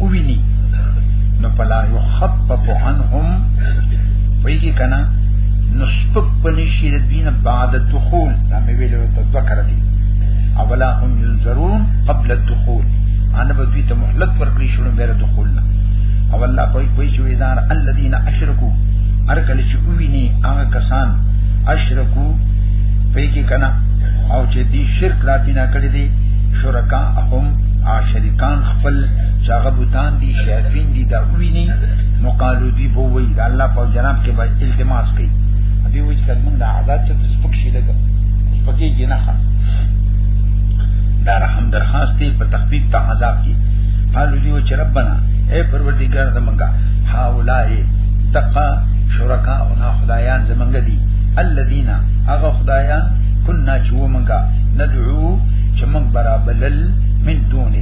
وویني نو فلا يخفف عنهم ویږي کنه نو سپک بنشي د دین بعد دخول دا مې ویلو ته ذکر دي اولا هم ينظرون قبل الدخول انا به دوی ته مهلت ورکړي شنو بیر دخول نه او الله په کوئی چې ویدار الذين اشركوا هر کله چې وویني هغه کسان اشرکو پیږي کنه او چې دی شرک لا پینا کړی دی شرکا هم شریکان خپل چاغه بوتان دي شیاطین دي دا ویني نو قالو دی بو وی دا الله په جناب کې به التماس کوي دی وی چې موږ دا عادت ته سپک شي لګا سپکې جنا خان دا رحم درخواست دی په تخفیف ته عذاب کې قالو دی چې ربنا اے پروردگار زمونږه هاولای دقا شرکا او نا خدایان زمونږ دي الذين هغه خدایان كنا چې ومنګه ندعو چې موږ برابلل من دونه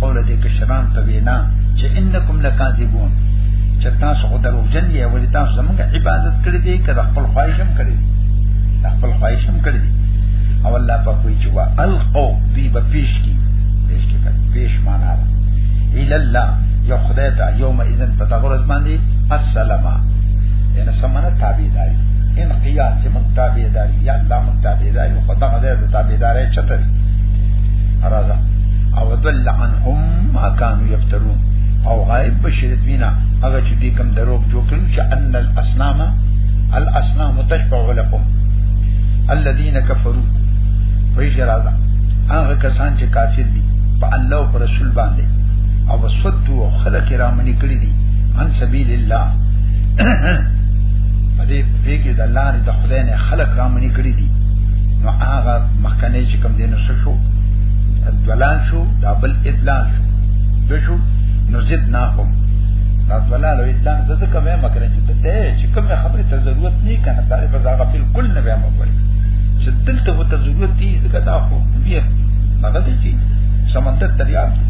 قول دې کشران ته وینا چې انکم لکاذبون چې تاسو خو دروغجن یې ولې تاسو زموږ عبادت کړې دي کړه خپل خواهشم کړې دي خپل خواهشم کړې دي او الله په کوی چې وا القو دی به پیش کی پیش کی پیش معنا ده ال الله یو خدای ته یوم اذن په تغرز باندې السلام یعنی سمانه تابعداري ان قیاد چې مونږ تابعداري یا الله مونږ تابعداري خدای غزه تابعداري چتر راځه او ضل عنهم ما كانوا يفترون او غائب بشي دوینا هغه چې دې کوم دروغ جوړ کړو چې ان الاصنام الاصنام تشفع لكم الذين كفروا ویش راځه هغه کسان چې کافر دي په الله او پر رسول باندې او وسدو او خلق رامنی کړی دي ان سبیل الله په دې په کې د الله د خدای نه خلق رامنی کړی دي نو هغه مخکنه چې کوم دین وسو ځلان شو دا بل ادلان شو د شو نو زدناهم دا ځلان او ادلان زه ته کومه مکرې چې ته چې کومه خبره ته ضرورت نه کنه دا په ځای غفل کل نه ویم وکړي چې دلته وو ته ضرورت دي ځکه دا خو بیا هغه دي چې سمندر دریاب دی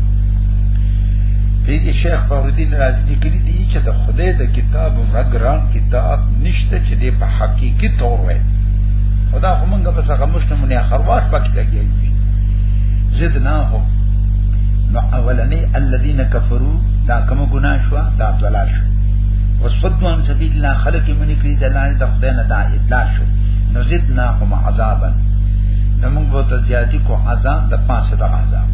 دیگه شیخ فخرالدین رازی لیکلی دی چې د خدای د کتاب مرګران کتاب نشته چې د په حقيقي تور وای خدا خو مونږه بس هغه مشته مونږه خرواش پکې لګي زدناهم نو اولنی الذين كفروا دا کوم ګنا شو دا ضلال شو وصدوا عن سبيل الله خلق من کړي د لارې د خدای نه دا اطلاع شو نو زدناهم عذابا نو موږ به تزياتي کو عذاب د پاسه د عذاب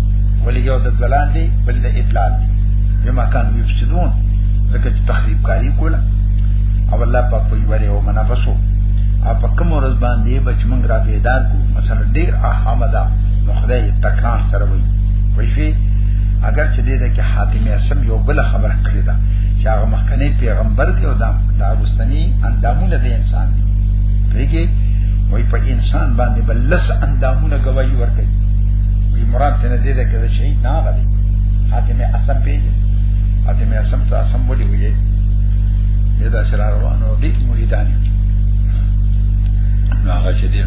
ولې یو د ضلال دی بل د اطلاع دی بما كانوا يفسدون ځکه چې تخریب کاری کوله او الله په کوئی وره او منافسو اپ کوم ورځ باندې بچ مونږ را پیدار کو سره ډیر اهمه ده نو خدای تکان سره وي ویفي اگر چې دې ده کې حاتم اسم یو بل خبره کړې ده چې هغه مخکنی پیغمبر دی او دا د اوسنی اندامونه د انسان دی پیږي وای په انسان باندې بل لس اندامونه گواہی ورکړي وی مراد ته نه دې ده کې دا شهید نه غلي حاتم اسم پیږي حاتم اسم ته اسم ولي وي دا سره روانو دي مریدان نو هغه چې دین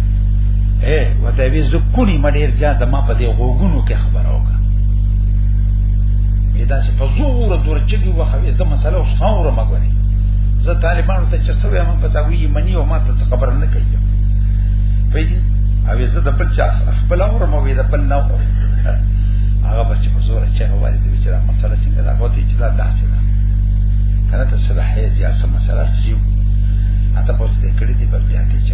اے وته وی زکونی مډیر ځان د ما په دې غوګونو کې خبره وکړه دا چې په زور دور چګي وخوي زه مسله اوس خاورم غوړي زه طالبانو ته چې سوې ما په تاوی منی او ما ته خبر نه کوي په دې او زه د بل چا خپل اور مو وی د بل نه اور هغه بچ په زور چې غوړي دې چې دا مسله څنګه دا غوتي چې دا داسې ده کنه ته صلاحیت یا سم مسله چې اته پوسټ کړی دی په بیا کې چې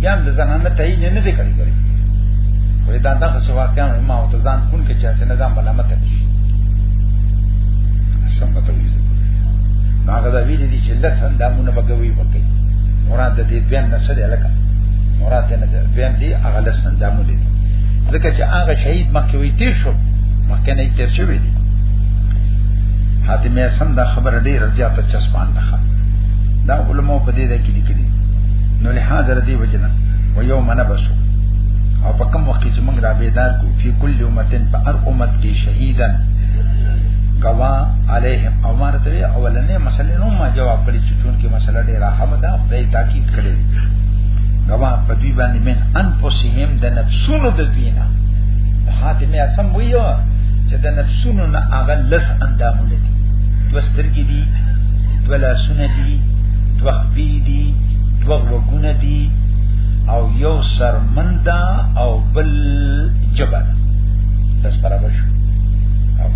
بیا د زنانه تعین نه دی کړی کړی وې دا دغه څه واقعا ما او ته ځان کون کې چا چې نه ځان ملامت دي څنګه ته ویل نو هغه دا ویل دي چې لس اندامونه بګوي وکړي مراد د دې بیان نه سره لکه مراد نه ده بیان دي هغه لس اندامونه دي ځکه چې هغه شهید مخکې وی تیر شو مخکې نه تیر شوی دی حاتمه سم دا خبر ډیر زیاته چسپان ده دا علماء په دې ده کې لیکلي نو له حاضر دی وجنه و یوم نبسو او په کوم وخت چې موږ را بیدار کو فی کل امتن په هر امت کې شهیدن غوا علیهم او مرته اولنې مسلې نو ما جواب کړی چې چون کې مسله ډیره هم ده او دای تاکید کړی غوا په دوی باندې من ان پوسیم د نفسونو د دینه حاتم یې سم ویو چې د نفسونو نه هغه لس اندامونه دي دوسترګې دي دولا سونه دي دوه پی دی دوه وګونه دی او یو سرمندا او بل جبل داس برابر شو او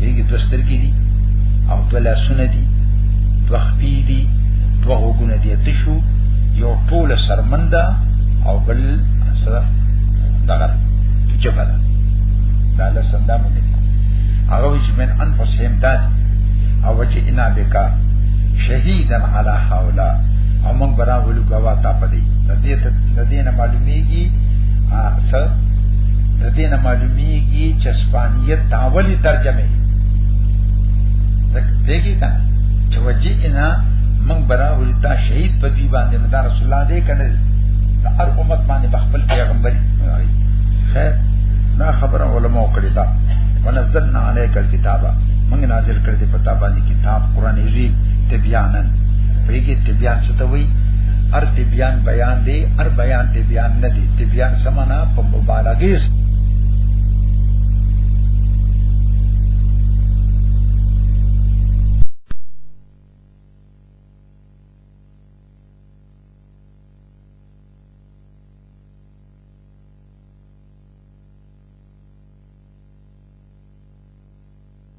دیږي دوه سترګې دي او دوه لاسونه دي دوه خپې دي دوه وګونه دي تشو یو ټول سرمندا او بل سره دغه جبل دا له سندامو دي هغه چې من انفسهم دادي او چې انا کا شهیدن علی حولا او موږ برا ولو غوا تا پدی د دې د دې نه معلومیږي څه د دې نه معلومیږي چې اسپانیت تاولی ترجمه دګی کنه چې وجینا موږ برا ولو تا شهید پدی باندې مدار رسول الله دې کنه د هر امت باندې خپل پیغمبري خیر دا خبره علماء کړی دا ونزلنا عليك الكتاب موږ نازل کړی پتا باندې کتاب قران عزیز تبیانن پیګه تبیان څه ته وای هر تبیان بیان دی هر بیان تبیان نه دی تبیان سمانا په مبالغه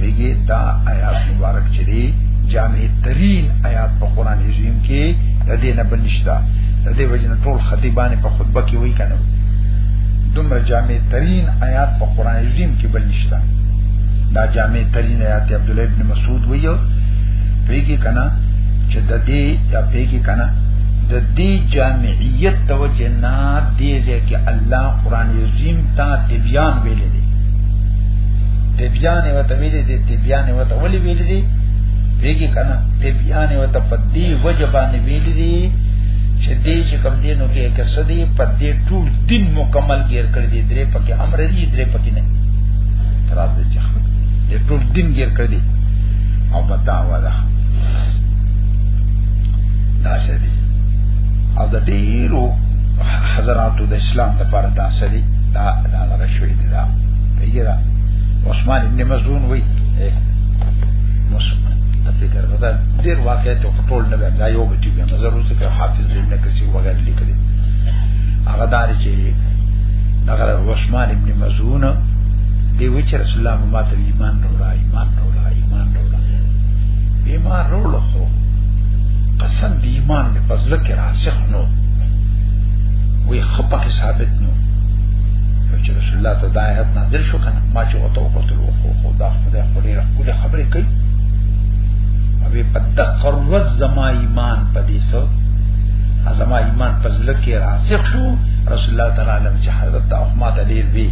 دیگه دا آیات مبارک چه دی جامع ترین آیات په قرآن عظیم کې د دې نه بنشتا د دې وجنه ټول خطیبان په خطبه کې وای کنه دومره جامع ترین آیات په قرآن عظیم کې بنشتا دا جامع ترین آیات عبد الله ابن مسعود ویو پیګه کنه چې د دې یا پیګه کنه د دې جامعیت توجه نه دې ځکه الله قرآن عظیم ته تبیان ویلې تبيان وته ویلې دي تبيان وته ولي ویلې دي ویګي کنه تبيان وته په دې وجه باندې ویلې دي چې دې چې کم دې نو کې کسدي په دې ټول دین مکمل کېر کړی دي درې پکې امر دي درې پکې نه تراز دې چې دې ټول دین کېر کړی دي او بدا ولا دا شه دي او د ډیرو حضراتو د اسلام لپاره دا شه دي دا دا رشوي دي دا پیګرا عثمان ابن مزون وی مسلمان فکر غدا ډیر واقعي ته ټول نه بیا یو بچی بیا نظر اوس کې حافظ دې نه کسي وغیر لیکلي هغه دار چې نغره عثمان ابن مزون دی وی چې رسول الله ما ته ایمان وروړا ایمان وروړا ایمان وروړا ایمان وروړو خو قسم دی ایمان په فضل کې راسخ نو وی خپه ثابت نو الله ته دا آیت نازل شو کنه ما چې وته وکړل وو خو دا خدای خو ډیره کوله خبرې کوي او په دقر وز زما ایمان په دې سو زما ایمان په ځل کې راسخ شو رسول الله تعالی علیه چې حضرت احمد علی وی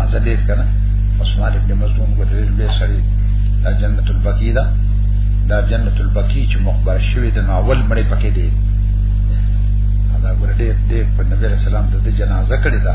حضرت دې کنه عثمان ابن مزون ګرځل به سړی دا جنت البقیع دا دا جنت البقیع چې مخبر شوی د ناول مړې پکې دی دا ګور دې دې په نبی رسول الله د جنازه کړی دا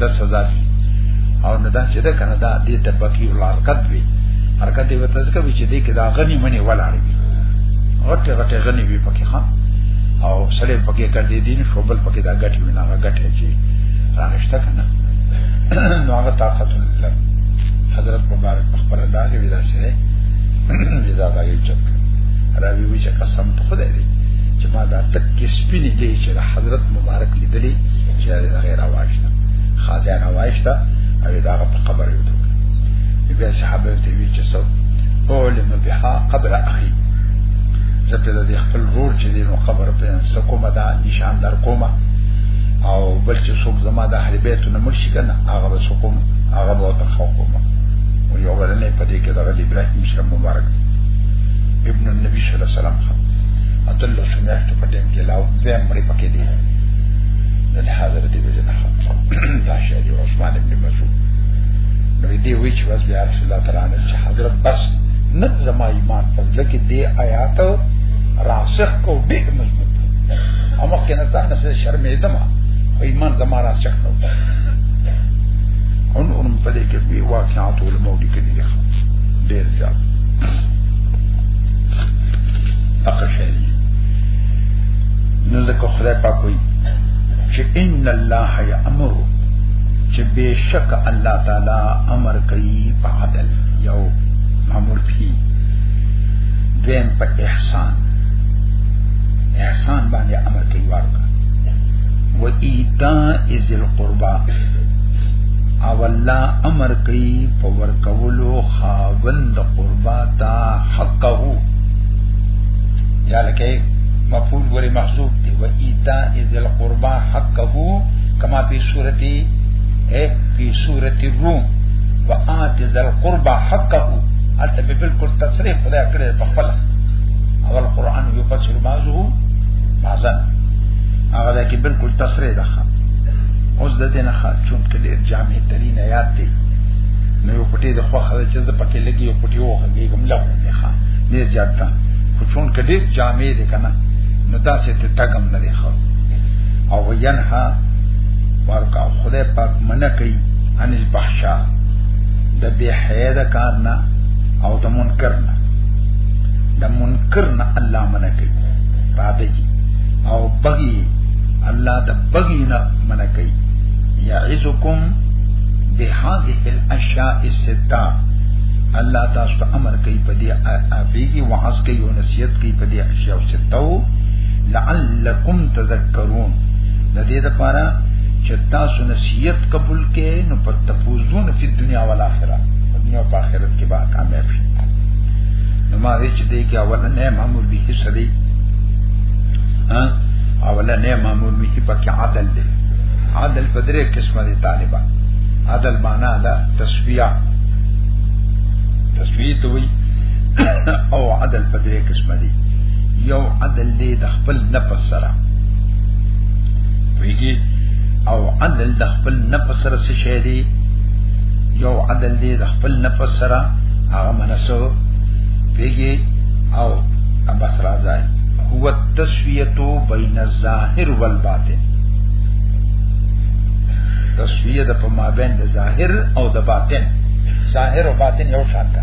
د سزا دی او نه دا چې دا کنه دا دې ته بکی ول حرکت وی حرکت یې وته ځکه چې دې کې دا غنی منی ولاړ وی غټه غټه غنی وی پکې خان او سړې پکې کړ دې دین شوبل پکې دا غټي وی نه غټه چې راغشته کنه نو هغه طاقت الله حضرت مبارک خبر دا کې وی دا سره دې دا غوي چک راوی وی چې قسم په خدای دې چې ما دا تک سپینې دې چې حضرت مبارک لیدلې چې دا غیر واجبه خاطر هغه واجبه او دا په قبر یو دوه بیا صحابه ته وی چې څو اولم بها قبر اخي زته د خپل رور چې دی نو قبر په سکومه دا نشان در کومه او بل چې څوک زما د اهل بیت نه مرشي کنه هغه به سکوم هغه به تخوکوم او یو ولنه په دې کې د ابراهیم سره مبارک دی ابن النبي صلی الله علیه وسلم اتل سمیاشت په ټیم کې لاو دیم مړي پکې دی نه له حاضر دی ویل نه دا شی دی عثمان ابن مسعود نو دې وی چې بس بیا رسول الله تعالی چې حضرت بس نه زما ایمان په لکه دې آیات راسخ کو به مضبوط اما کنه ځان سره شرمې دما ایمان زما راسخ نو ان ان په دې کې به واقعات او مولي کې دي ډېر ځاب اخر شي نو لکه خدای پاک وایي چې ان الله یامر چې بشک الله تعالی امر کوي په عدل یو مامور پی دیم په احسان احسان باندې امر کوي ورکا و ایتاء ذل قربا او الله امر کوي په ورکولو خاوند قربا تا حقه یا لکه مفعول ور محذوف دی و ایتا از القربا حقه کما فی سورتی اے فی سورتی روم و آت از القربا حقه البته به بالکل تصریح خدای کړی په خپل اول قران یو فسر مازو مازن هغه ده کې بالکل تصریح ده اوس د دې نه خاص چون کې ډیر جامع ترین آیات دی نو یو پټې د خو خلک چې د پکې لګي یو پټې وخه کې کوم لا نه ښه نه زیاته خو چون کډې جامې دې کنه نو دا چې ته تګم نه دی خو او وینها ورکا خدای پاک منع کوي ان الفحشاء د بے حیا د کار نه او د منکر نه د منکر نه الله منع کوي را دي او بغي الله د بغي نه منع کوي یعزکم بهذه الاشیاء السته الله تاسو ته امر کوي په دې بیگی وعظ کی و نصیت کی پا دی عشی و ستو لعلکم تذکرون دا دید پارا چه تاسو نصیت قبول کے نو پا تفوزون فی دنیا والآخرہ دنیا پا آخرت کی با کامیاب شد نو ما ویچ دی که اولا نه معمول بی حس دی اولا نه معمول بی حس پاکی عدل دی عدل پا دری قسم دی طالبان عدل معنا دا تسویه تسویه ته وایي او عدل په درې قسمه دي یو عدل دی د خپل نفس سره ویږي او عدل د خپل نفس سره څه شي دی یو عدل دی د خپل نفس سره هغه منسو ویږي او بس راځي هو التسویه بین الظاهر والباطن تسویه د په مابین د ظاهر او د باطن ظاهر او باطن یو شان ده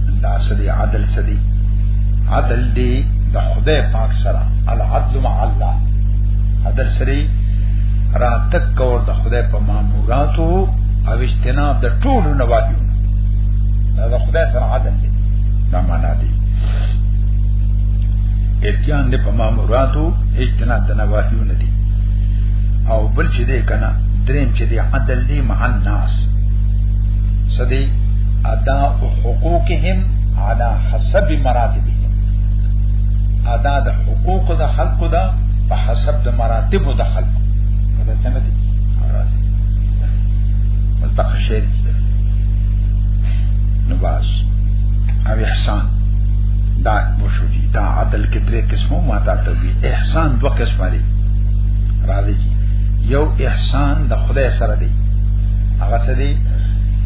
دا سدي عدل سدي عدل دی د خدای پاک سره العدل مع الله عدل سره را تک کور د خدای په ماموراتو او اجتناب د ټولو نواهیو دا د خدای سره عدل دی دا معنا دی اتیان دې په ماموراتو اجتناب د نواهیو نه دی او بل چې دې کنه دریم چې دې عدل دی مع الناس سدي ادا حقوقهم على حسب مراتبهم ادا د حقوق د خلق دا په حسب د مراتب د خلق دا څنګه دي مصدق شعر نباس او احسان دا وشو دي دا عدل کې درې قسمه ما تا ته وی احسان دوه قسمه دي راځي یو احسان د خدای سره دی هغه څه دی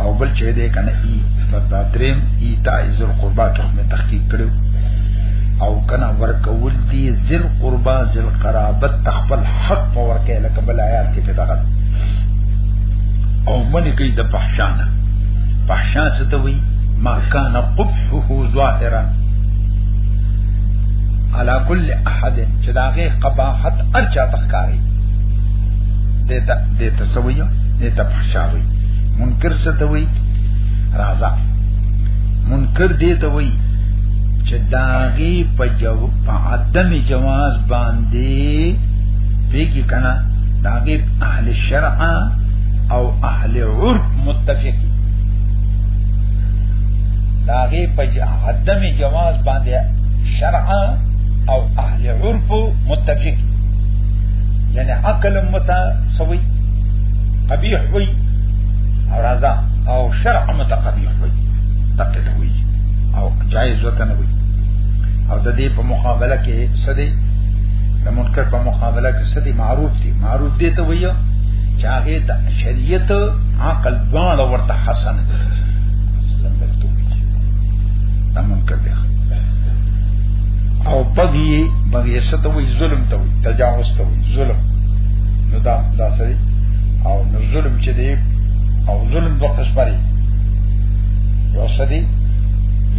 او بل چې دې کنه ای پس دا دریم ای تا ذل قربا تخم تحقیق کړو او کنه ورکول دی ذل قربا ذل قرابت تخپل حق په ورکه لکه بل آیات کې پیدا کړ او منی کوي د پحشانه پحشان ستوي ما کان قبحه ظاهرا على كل احد چې داغه قباحت ارچا تخکاری دیتا دیتا سویو دې ته پښاوي منکر څه ته وایي راځه منکر دې ته وایي چې داغي په جو په عدم جواز باندې پیګی کنا داغي اهل شرع او اهل عرف متفق داغي په عدم جواز باندې شرع او اهل عرف متفق یعنی عقل متسوی قبیح وی او رضا او شرع متقبیح وی دقه ته وی او جایز وته نه وی او د دې په مقابله کې سدي د منکر په مقابله کې سدي معروف دي معروف دي ته وی چې هغه د شریعت عقل دوان ورته حسن دي دا منکر دی او بغي بغي ستوي ظلم توي تجاوز توي ظلم نو دا دا سری او ظلم چې دی او ظلم دوه قسمه دی یو سدي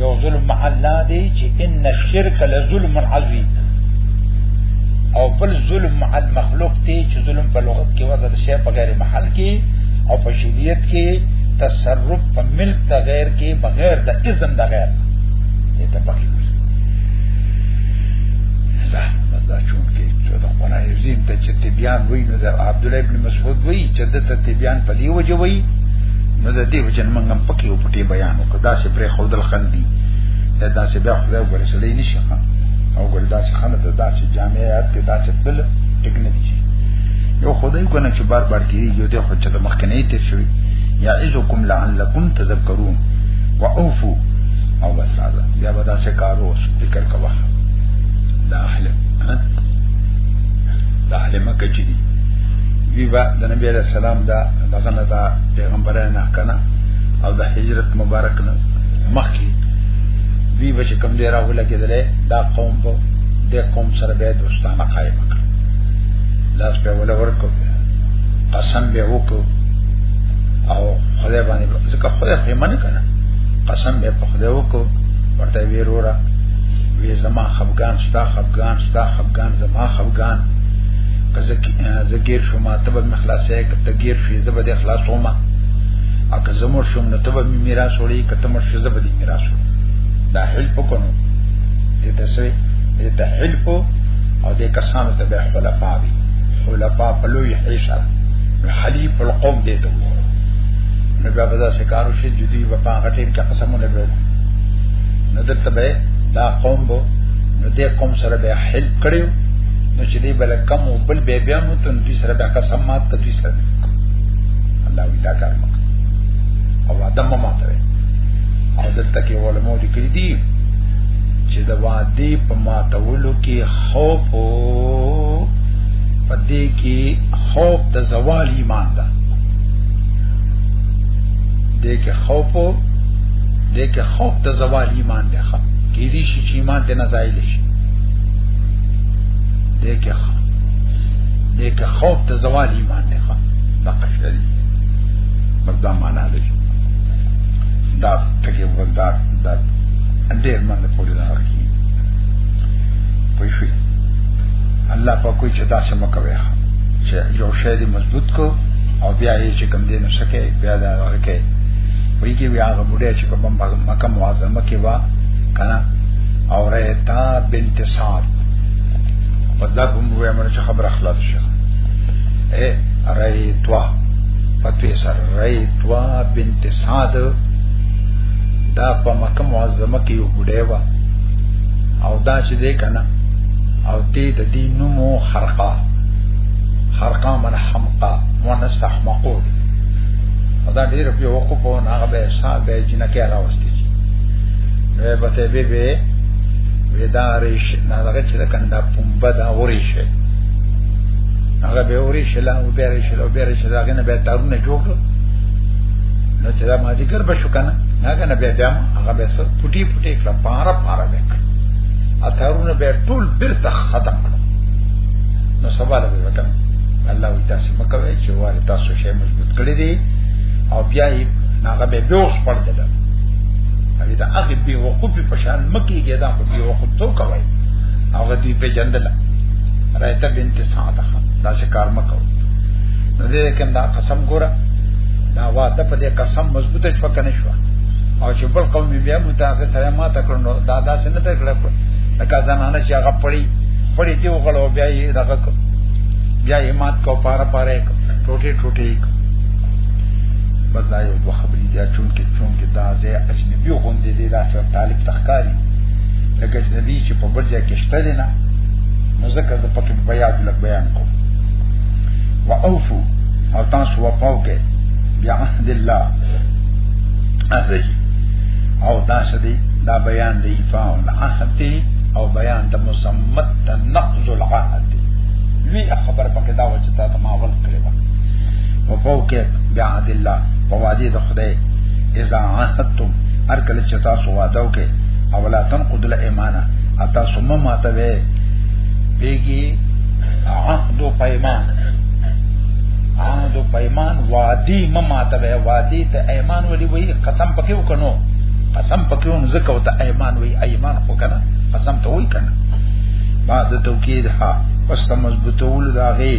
یو ظلم مع الله دی چې ان الشرک لظلم عظیم او بل ظلم مع المخلوق دی چې ظلم په لغت کې وضع د شی په غیر محل کې او په شریعت کې تصرف په ملک د غیر کې بغیر د اذن د غیر دې ته پکې ځه مزدا چون کې چې دا قرآن عظیم ته چې تبيان وی نو دا عبد الله ابن مسعود وی چې د تبيان په دی وجه وی نو د دې وجه موږ هم پکې یو پټي بیان وکړ دا چې پر خودل خندي دا دا چې بیا خدای ورسولې نشي او ګل دا چې خنه دا چې جامعات کې دا چې بل ټکنالوژي یو خدای کو نه چې بار بار کیږي یو د خو چې د مخکنه تیر شوی یا اذکم لعلکم تذکرون واوفو او بس راځه بیا به دا څه کارو فکر کوه دا اهل د اهل مکه چې دي وی با د نبی علیہ السلام دا دغه نه دا پیغمبرانه نه کنه او د هجرت مبارک نه مخکي وی بچ کم دی راو لګیدل دا قوم په د قوم سره به دوستانه قائم کړ لاس په ولا ورکو قسم به وکړو او خدای باندې ځکه خدای په منه کنه قسم به په خدای وکړو ورته ویرورا وی زما خفغان ستا خفغان ستا خفغان ما خفغان زګیر شو ما تبه مخلاصه کته گیر شو زبه د اخلاص وما اګه زمور شو نو تبه می میراث وړي کته مر شو زبه د میراث دا حل پکونو دې تسوی دې ته حل په او دې کسانو ته به خلفا وي خلفا په لوی حیشر نو حلیف القوم دې ته وو نو بیا به دا سکارو شي جدي په هغه ټیم کې قسمونه به نو دلته به دا قوم بو نو دې قوم سره به حل کړو نو چې دې بل کم او بل بیا بیا مو ته دوی سره بیا قسم مات ته دوی سره الله وی دا کار مکه او ادم ما ته او دلته کې علماء لیکلي دي چې د وادي په ماتولو کې خوف او پدې کې خوف د زوال ایمان ده دې کې خوف او دې کې خوف د زوال ایمان ده کې دې شي چې ایمان دې نه ځایل شي دې کې دې کې خوف ته زوال ایمان نه ښه دا قشری بس دا معنا دی دا ټکی بس دا دا ډېر مننه پوری دا ورکی پوه شئ الله په کوئی چې دا څه مکوي چې یو شی دی مضبوط کو او بیا یې چې کم دې نو سکے بیا دا ورکه وی کې بیا هغه بډې چې کوم مکه معظمه کې وا کنه او ریتا بنت سعد په دا کوم وې مونږ چې خبره خلاص شي اے ریتوا پتوی سر ریتوا بنت سعد دا په مکه معظمه کې یو ګډه و او دا چې دې کنه او دې د دې نومو خرقه خرقه من حمقه مونس تحمقو دا ډېر په وقوف او هغه به حساب به جنکه راوستي وی بته به به ودا ریش نه هغه چې کنده پومبه دا وریش هغه به وریش لا او به ریش لا او به ریش دا غنه به تارونه جوړ نو چې دا ما ذکر به شو کنه هغه نه به بیا هغه به سر پټي پټي کړه پارا پارا به اتارونه به ټول برته ختم کړه نو سوال به وکم الله وی تاسو مکوي چې واره تاسو شی مضبوط کړی دی او بیا یې هغه به دوه پړ دلته دا هغه به وقوف په شان مکی کې دا خو به وقوف تو کوي هغه دی په جندل راته بنت ساده دا چې کار مکو نو دې کوم دا قسم ګوره دا واده په دې قسم مضبوطه شو کنه شو او چې بل قوم بیا مو دا هغه سره ما تکړنو دا دا څنګه تکړه کړ لکه زنانه چې هغه پړی پړی دی وغلو بیا یې دغه بیا یې مات کو پاره پاره ټوټه ټوټه بس دا یو خبرې دي چون کې چون کې دا ځای اجنبي غوندې دی دا چې طالب تخکاری لکه اجنبي چې په بل ځای کې شته دی نه نو ځکه زه پکې بیان لږ بیان کوم واوفو او تاسو وفاو کې بیا عهد الله ازي او دا څه دی دا بیان دی فاو العهد او بیان د مزمت د نقض العهد لوی خبر پکې دا و چې تا ته ما ول کړی و وفاو کې بیا عهد الله په وادي د خدای اذا عهدتم هر کله چې تاسو وعده وکړي او لا تنقض الايمان اتا ثم ما ته وي بیگی عهد و پیمان عهد و پیمان وادی مما ته وي وادی ته ایمان ولي وي قسم پکې وکنو قسم پکې ون زکه ته ایمان وي ایمان خو کنه قسم ته وي کنه بعد توکید ها پس ته مضبوطول داغه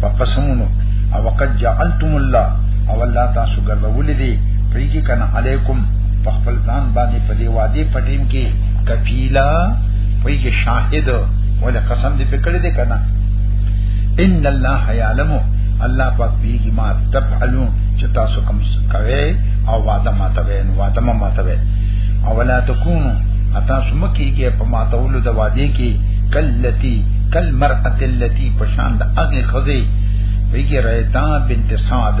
په قسمونو او وقد جعلتم الله او الله تاسو ګرځولې دي پریږي کنه علیکم په خپل ځان باندې په دی وادي پټین کې کفیلا پریږي شاهد ولا قسم دې پکړې دې کنه ان الله یعلم الله پاک پیږي ما تفعلون چې تاسو کوم کوي او وعده ماته وین وعده ما ماته وین او ولا تکونو اتا سمکیږي په ماتولو د وادي کې کلتی کل مرأت اللتی پشاند اغی خزی ویگی ریتا بنت سعد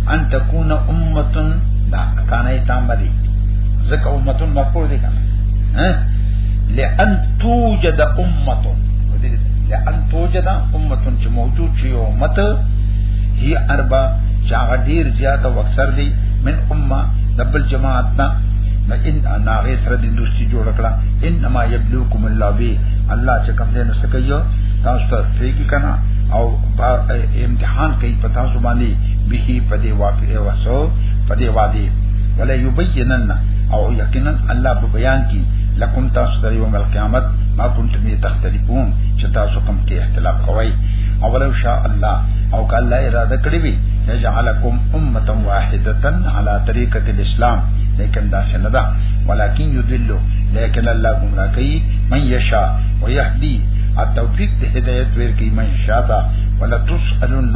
ان تكون امه دا کان ایتام باندې ځکه امه مفعول دي کنه ها لئن توجد امه لئن توجد امه چې موجود شي امه هي اربع چې هغه ډیر زیات او اکثر دي من امه دبل جماعت نه نو ان ناغه سره د دوستي جوړ کړه انما یبلوکم الله بی الله چې کوم دې نو سکیو تاسو ته فیګی کنا او امتحان کوي پتا سو باندې به په دې واقعي وسو په دې وادي ولا یبینن او یقینا الله په بیان کې لکم تاسو تر یوم القیامت ما کنتم تختلفون چې تاسو کوم کې اختلاف کوي او لو شاء الله او که الله اراده کړی وي یجعلکم امه واحده علی طریقه الاسلام لیکن دا څنګه ده ولکن یذل لیکن الله گمراه کوي من یشا ويهدی التوفیق د هدایت ورکی من شاء ولا تسالون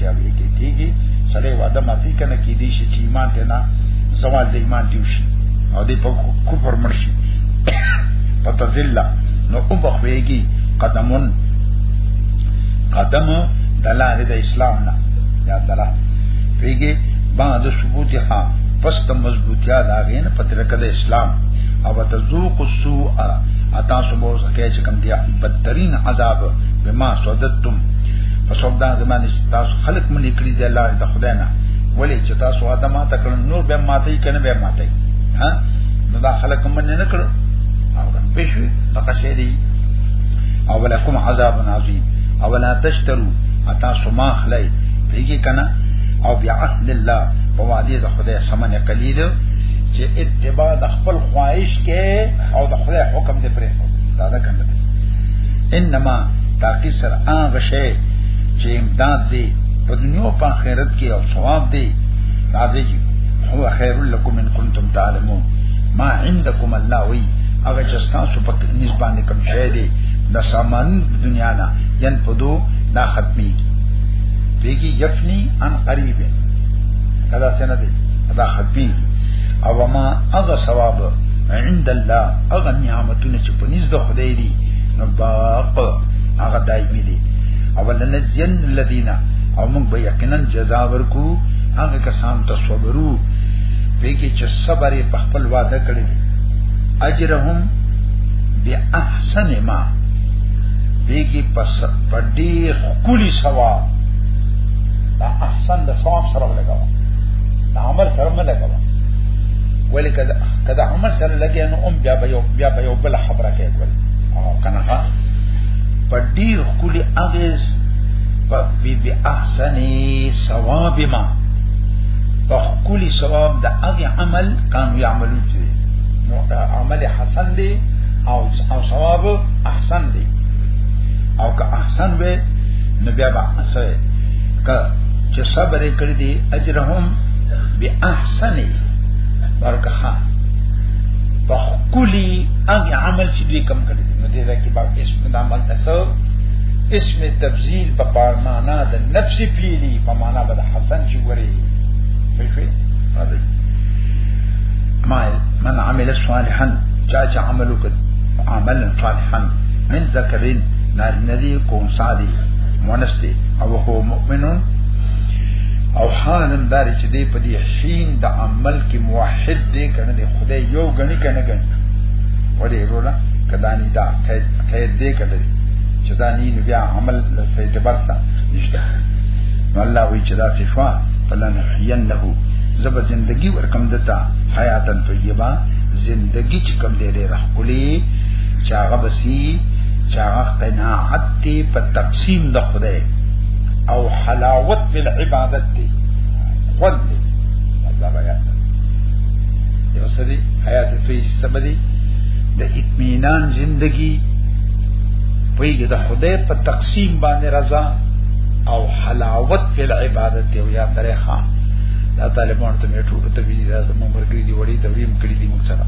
جامې کې کېږي سړی وعده ماتي کنه کې دي شي چې ایمان ته نه زوال د ایمان دی شي او دې په کفر مرشي پته ذله نو او بخويږي قدمون قدم دلاره د اسلام نه یا دلا پیږي بعد ثبوت ها پس د مضبوطیا دا غین په طریقه د اسلام او تذوق السوء اتا سبو زکه چې کوم دی بدترین عذاب بما صددتم په سبب دا زمانه چې تاسو خلق منې کړی دی الله د خدای نه ولې چې تاسو آدم ماته کړ نور به ماته یې کنه به ماته یې ها نو دا خلق منې نه کړ او دا پېښې پکې شې دی او ولکم عذاب عظیم او لا تشترو اتا سما خلای پیږي کنه او بیا عهد الله په وعده د خدای سمنه کلیدو چې اتباع د خپل خواهش کې او د خدای حکم دې پرې دا نه کنه انما دا کسر هغه شی چې امداد دی په دنیا او په آخرت کې او ثواب دی راځي هو خیر لکم ان کنتم تعلمون ما عندكم الله وی هغه چې تاسو په نسبت کوم شی دی د سامان دنیا نه ین پدو دا ختمي دیږي یفنی ان قریب کدا سنه دی دا ختمي او ما هغه ثواب عند الله هغه نعمتونه چې په نس د خدای دی نباق هغه دایمي دي اولن جن الذين او موږ به یقینا جزا ورکو هغه کسان ته صبرو بګي چې صبر په خپل وعده کړی اجرهم باحسن ما بګي پس پډي خولي ثواب دا احسن د ثواب سره لګاو دا عمل سره لګاو ولی کدا کدا عمل سره لګیا نو ام بیا به یو بیا به یو بل خبره کوي او کنه په ډیر خولي اغیز په بی بی احسنی ثواب ما په خولي ثواب د اغه عمل کانو یعملو چې نو عمل حسن دی او او ثواب احسن دی او که احسن وي نو بیا به احسن که چې صبر کړی دی اجرهم بی احسنی برکه په خولي هغه عمل چې دوی کم کړی نو دې دا کې باب اسم د عمل تاسو اسم تبذیل په معنا د نفس پیلی په معنا د حسن چې وري فی فی راځي ما من عمل صالحا چا چې عمل وکړ عمل صالحا من ذکرین نار ندی کوم سادی مونستی او هو مؤمنون او حالم دار چې دی په دې حین د عمل کې موحد دی کنه دی خدای یو غنی کنه ولی رولا کدا نی دا قید قید دې کړی چې دا نی بیا عمل لسید برتا نشته نو الله وی چې دا صفه فلن حینه زب زندگی ورکم دتا حیاتن طیبه زندگی چې کم دې ډېر خولي چاغه بسی چاغه قناعت تی په تقسیم د خدای او حلاوت په عبادت تی خود دی الله بیا یو سری حیات طیب سمدي د اطمینان زندگی پیږي د خدای په تقسیم باندې رضا او حلاوت په عبادت او یا طریقه دا طالبان ته میټو ته وی دا زمو مرګري دی وړي توریم کړی دی موږ سره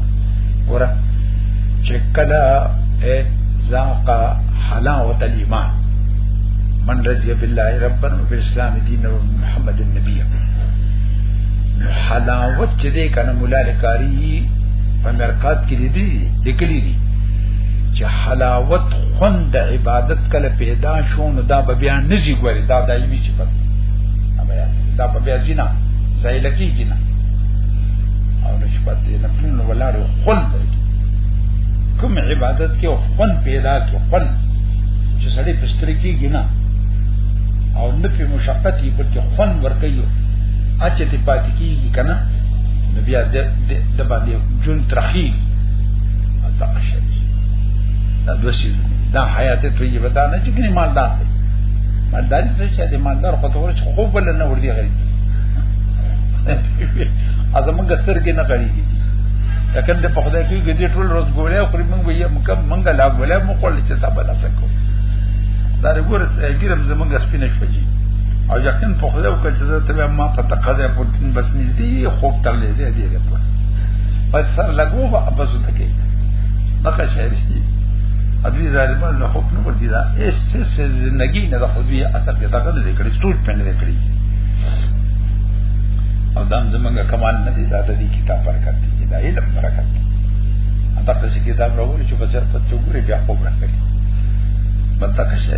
ګوره چې کله اے ذاق حلاوت الايمان من رضي بالله ربا وبالاسلام دينا ومحمد النبي حلاوت چې دې کنه مولا لکاری په مرقات کې دي لیکلي دي چې حلاوت خوند عبادت کله پیدا شو نو دا به بیا نزي ګوري دا دایمي چې پد دا به بیا زینا زایل کیږي نه او نو چې پد نه پلون ولاړو خوند کوم عبادت کې خوند پیدا کې خوند چې سړی پستری کیږي نه او نه په مشقت یې بلکې خوند ورکوي اچې ته پاتې کیږي کنه نو بیا د د باندې جون ترخی دا شي دا دوسی دا حیات طیبه دا نه چې ګنې مالدار دی مالدار څه چې د مالدار په تور چې خو بل نه وردی غړي اته موږ سترګې نه غړي لکه د په خدای کې ګدې ټول روز ګولې او خوري موږ یې موږ موږ لا ګولې موږ کول چې تا بل څه کو دا رګور ګرم زمونږ سپینې شوږي او یقین په خله او کچې ته به ما په تقاضا په دین بس نږدې خوب تر لې دې دې دې په بس سر لګو به ابس ته کې مکه شهر شي ابي ظالمان له خوب نه ورتي دا اس څه څه زندگی نه د خو بي اثر کې دغه نه کړی سټوډ پنه دې کړی او دا زمونږه کمال نه دی دا د دې کتاب برکت دی دا علم برکت دی دا څه کتاب راوړي چې په ځر په چوغوري بیا خوب راکړي متکشه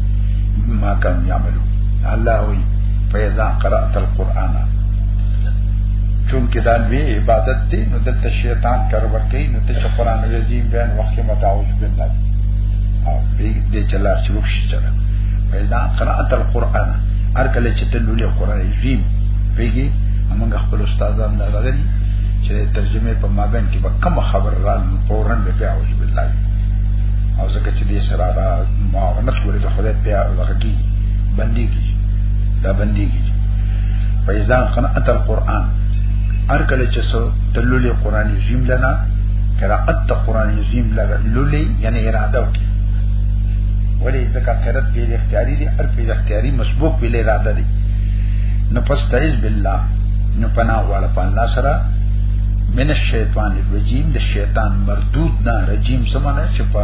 ما كان يعملو الله وي فإذا قرأت القرآن چونکه دا لوی عبادت دی نو دلته شیطان کار ورکړي نو ته قرآن العظیم بیان وخت ما تعوذ بالله او دې چلا شروع شي چلا فإذا قرأت القرآن هر کله چې ته لولې قرآن العظیم پیږي موږ خپل استادان نه لري چې ترجمه په مابین کې به کم خبر را فورن به بیا اوج بالله او ځکه چې دې سره معاونت ګورې د خدای په هغه کې بندي کی دا بندي کی فإذا قرأت القرآن هر کله چې سو تلولې قرآن عظیم لنا قرأت قرآن عظیم لنا لولې یعنی اراده وکړي ولې ځکه قرأت په اختیاري دي هر په اختیاري مسبوق په اراده دي نو پستعذ بالله نو پناه والا په الله سره من الشیطان الرجیم د شیطان مردود نه رجیم سمانه چې په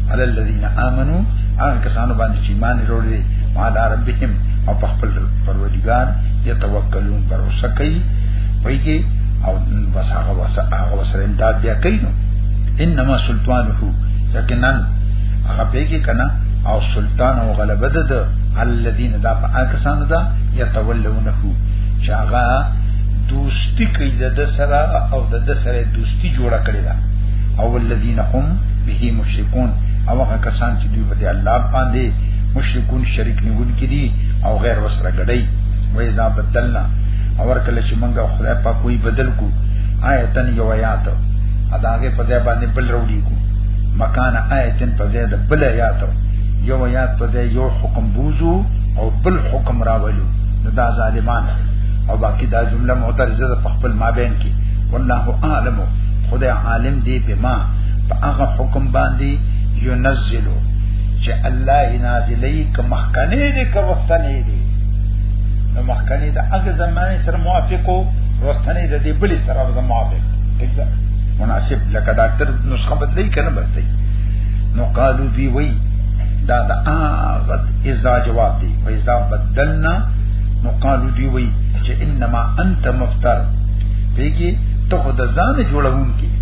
علی الذین آمنو هغه کسانو باندې چې ایمان لري او علی ربهم او په خپل پروردگار یتوکلون پر اوسه کوي وایي کې او بس هغه وسه هغه وسه امداد بیا کوي نو انما سلطانه یقینا هغه پیګه کنا او سلطان او غلبه ده الذين دا پاکستان دا یتولونه چې هغه دوستی کوي د سره او د سره دوستی جوړه کړی دا او الذين هم به مشرکون او هغه کسان چې دوی په الله باندې مشرکون شریک نیول کړي او غیر وسره غړي و اذا بدلنا اور کله چې موږ خدای په کوئی بدل کو آیتن یو آیات اداګه په ځای باندې بل وروړي کو مکان آیتن په ځای د بل آیات یو آیات په ځای یو حکم بوزو او بل حکم راولو نو دا ظالمان او باقی دا جمله معترضه ده په خپل مابین کې والله اعلم خدای عالم دی بما په هغه حکم باندې ينزلو چې الله نازلې کوم خکنه دې کوم وختنه دې نو مخکنه د هغه زمانه سره موافقو وختنه دې بلی سره موافق مناسب لکه ډاکټر نسخه بدلی کنه بدلی نو قالو دی وی دا دا آغد ازا جواب دی و ازا بدلنا نو قالو دی وی چې انما انت مفتر پیگی تو خود ځان جوړون کی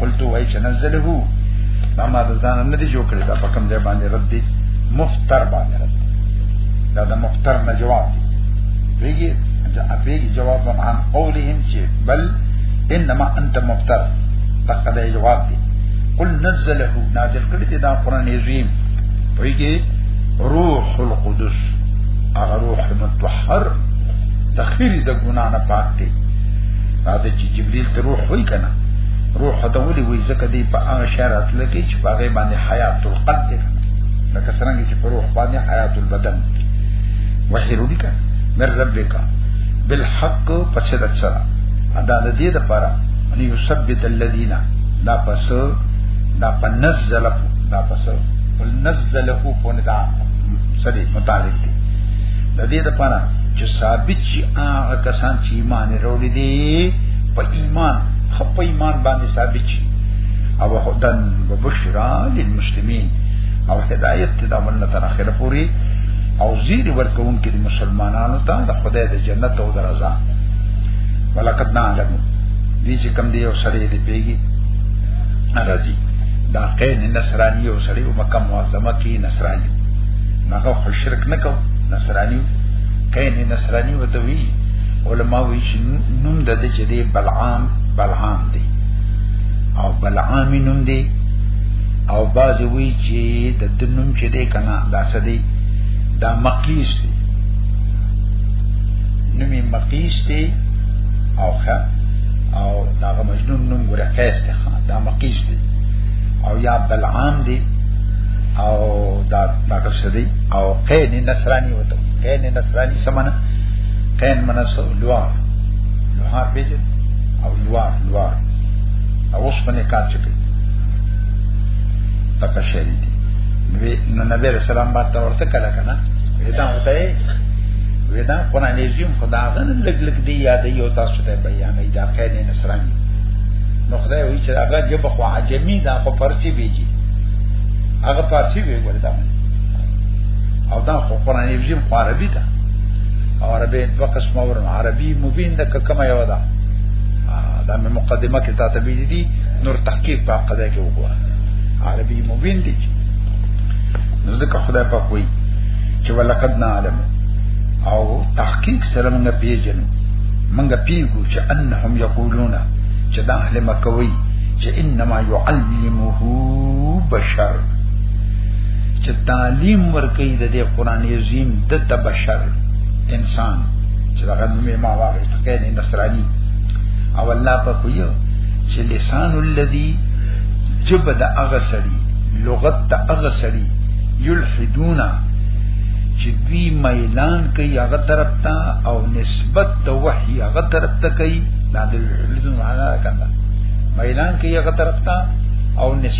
قلت وای چې نزله ما ما ځان نه دی جوړ کړی دا په کوم ځای باندې رد دی مفتر باندې رد دا د مفتر نه جواب پیږي دا پیږي جواب به عن قولهم چې بل انما انت مفتر فقد جواب دی قل نزله نازل کړی دی دا قران عظیم پیږي روح القدس هغه روح متطهر د خیر د ګنا نه پاک دی دا د جبريل ته روح وای کنه روح ته ولي وای ځکه دی په هغه شهر اصل کې چې په هغه باندې حیات القلب دی لکه څنګه چې په روح باندې حیات البدن وحی روح کا مر رب کا بالحق پسد سره ادا د دې لپاره ان یثبت الذین دا پس دا پنزل دا پس ولنزله فندا سدي متعلق دي د دې لپاره چې ثابت چې هغه کسان چې ایمان وروړي دي په ایمان خپل ایمان باندې ثابت شي او هدن وبشرا للمسلمین او هدایت ته دا ولنه تر اخره پوری او زیر ورکون کې د مسلمانانو ته د خدای د جنت او د رضا ولقد نعلم دې چې کم دی او سړی دې پیږي راځي دا قین نصرانی او سړی او مکه معظمه کې نصرانی هغه خو شرک نکاو نصرانی کینه نصرانی وته وی علما وی چې نوم د دې چې دی بلعام بلعام دی او بلعام نوم دی او باز وی چې د دې نوم چې دی کنه دا څه دی دا مقیس دی نوم مقیس دی او ښه او دا مجنون نوم ګره قیس دی دا مقیس دی او یا بلعام دی او دا دا څه دی او قین نصرانی وته کین نصرانی سمنه کین منصر لوار لوار بیجن او لوار لوار او اوس باندې کار چکی تکا شری دی نو نبی رسول الله باندې ورته کله کنه ودا وته ودا قرآن عظیم خدا غن لګ لګ دی یاد یو تاسو ته بیان ای دا کین نصرانی نو خدای وی چې هغه جب خو عجمی دا خو پرچی بیجی هغه پرچی وی ورته او دا خو قران یوزیم خو عربي ده او عربي په قسم اور عربي مبین ده کما یو ده دا مې مقدمه کې تا ته دي نور تحقیق په قضا کې وګوره عربي مبین دي نو ځکه خدای په کوی چې ولقد نعلم او تحقیق سره موږ پیژنو موږ پیګو چې انهم یقولون چې دا اهل مکه وی چې انما يعلمه بشر چې تعلیم ورکړي د دې قران عظیم د تبشر انسان چې دا غنمه ما واغې تکین نصرانی او الله په کویو چې لسان الذی جب د اغه سړي لغت د اغه سړي یلحدونا چې دوی میلان کوي هغه طرف ته او نسبت د وحی هغه طرف ته کوي دا د لزوم معنا ده کنده میلان کوي هغه طرف ته او نسبت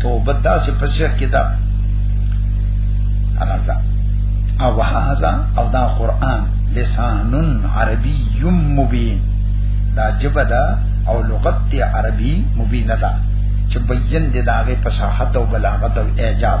توبه داسې په شرک کې ده هغه او هاذا او دا قران لسان عربي مبين دا جبه ده او لغت دی عربي مبینه ده چې بیان دي داغه فصاحت او بلاغت او اعجاز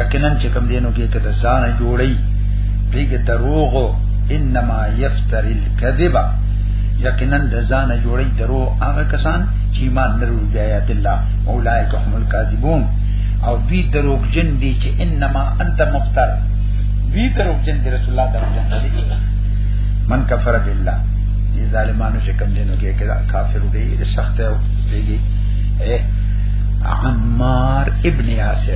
یقینا چې کوم دینو کې کده ځان جوړي پیګه دروغ انما یفتر الكذب یقینا د ځان جوړي درو هغه کسان چې ایمان نه لري آیات الله اولایک هم الکاذبون او دوی دروغ جن دي چې انما انت مفتر دوی دروغ جن دي رسول الله دروغ جن دي من کفر بالله دې ظالمانو چې کوم دینو کې کده کافر دی سخت او دیږي عمار ابن یاسر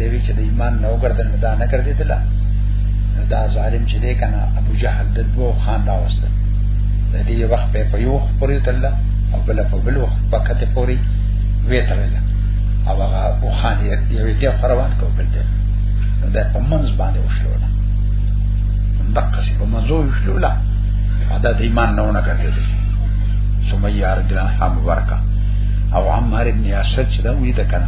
دی وی چې د ایمان نو ګرځن دا نه کړی دلا دا ظالم چې دی کنه ابو جهل د دوه خان راوسته د دې وخت په پیو پوری تل او بل په بل وخت پکته پوری وی تل او هغه او خان یې یو دې خروان کو بل دې نو دا په منځ باندې وشو دا دقه سی په منځو وشو لا دا د ایمان نو نه کړی دی سمیه رضی الله عنها مبارکه او عمار ابن یاسر چې دا وی ده کنه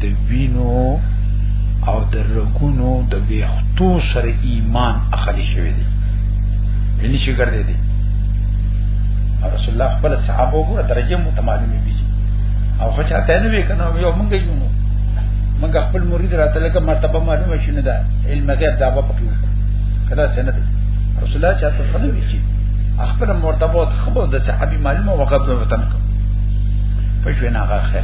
د وینو او د رګونو د ویختو سره ایمان اخلي شوی دی یعنی چې ګرځي دی رسول الله خپل صحابه وګوره درجه متمالمه بي او خو چاته نه وی کنه یو مونږ یو نو مونږ خپل مرید راته لکه مرتبه معلومه شونه ده علم غیب دا په پکې کدا سند رسول الله چاته سره وی شي خپل مرتبه خبر د صحابي معلومه وقف وطن کو پښوی نه غاخه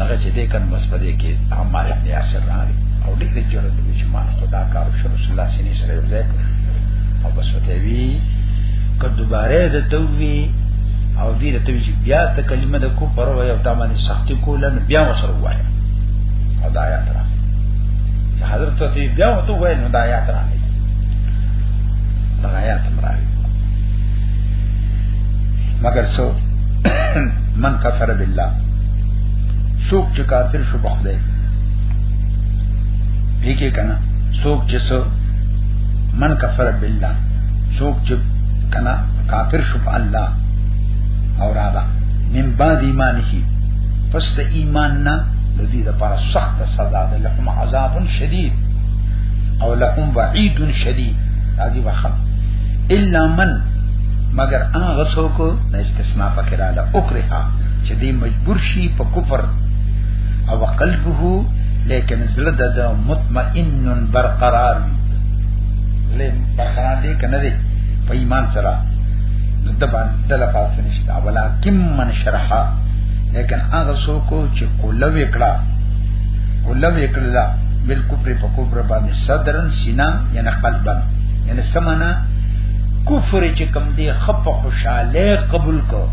دغه چې دې کنه بس پدې کې عمار ابن یاسر راغی او دې دې جوړه د چې ما خدا کار شو رسول الله سینې سره یو ځای او بس وته وی که دوباره د توبې او دې د توبې بیا ته کلمه د کو پر وای او دا باندې سختي کوله نو بیا وسره وای او دا یا تر حضرت ته بیا وته وای نو دا یا تر دا یا تر مگر سو من کفر بالله سوک چې کافر شو بخده لیکه کنا سوک چې سو من کفر بالله سوک چې کنا کافر شو په الله او رادا من بعد ایمان هی پس ته ایمان نه د دې لپاره سخت سزا ده لهم عذاب شدید او لهم وعید شدید راځي وخت الا من مگر هغه څوک نه استثناء پکې رااله اوکرها چې دی مجبور شي په کفر او قلبه لیکن زړه د مطمئن برقرار وي له برقرار دی کنه دی په ایمان سره نو د باندې د لپاره نشته ولا کم من شرحا لیکن هغه څوک چې کوله وکړه کوله وکړه بل کفر په کفر باندې صدرن سینا یعنی قلبن یعنی سمنا کفر چې کم دی خپ خوشاله قبول کو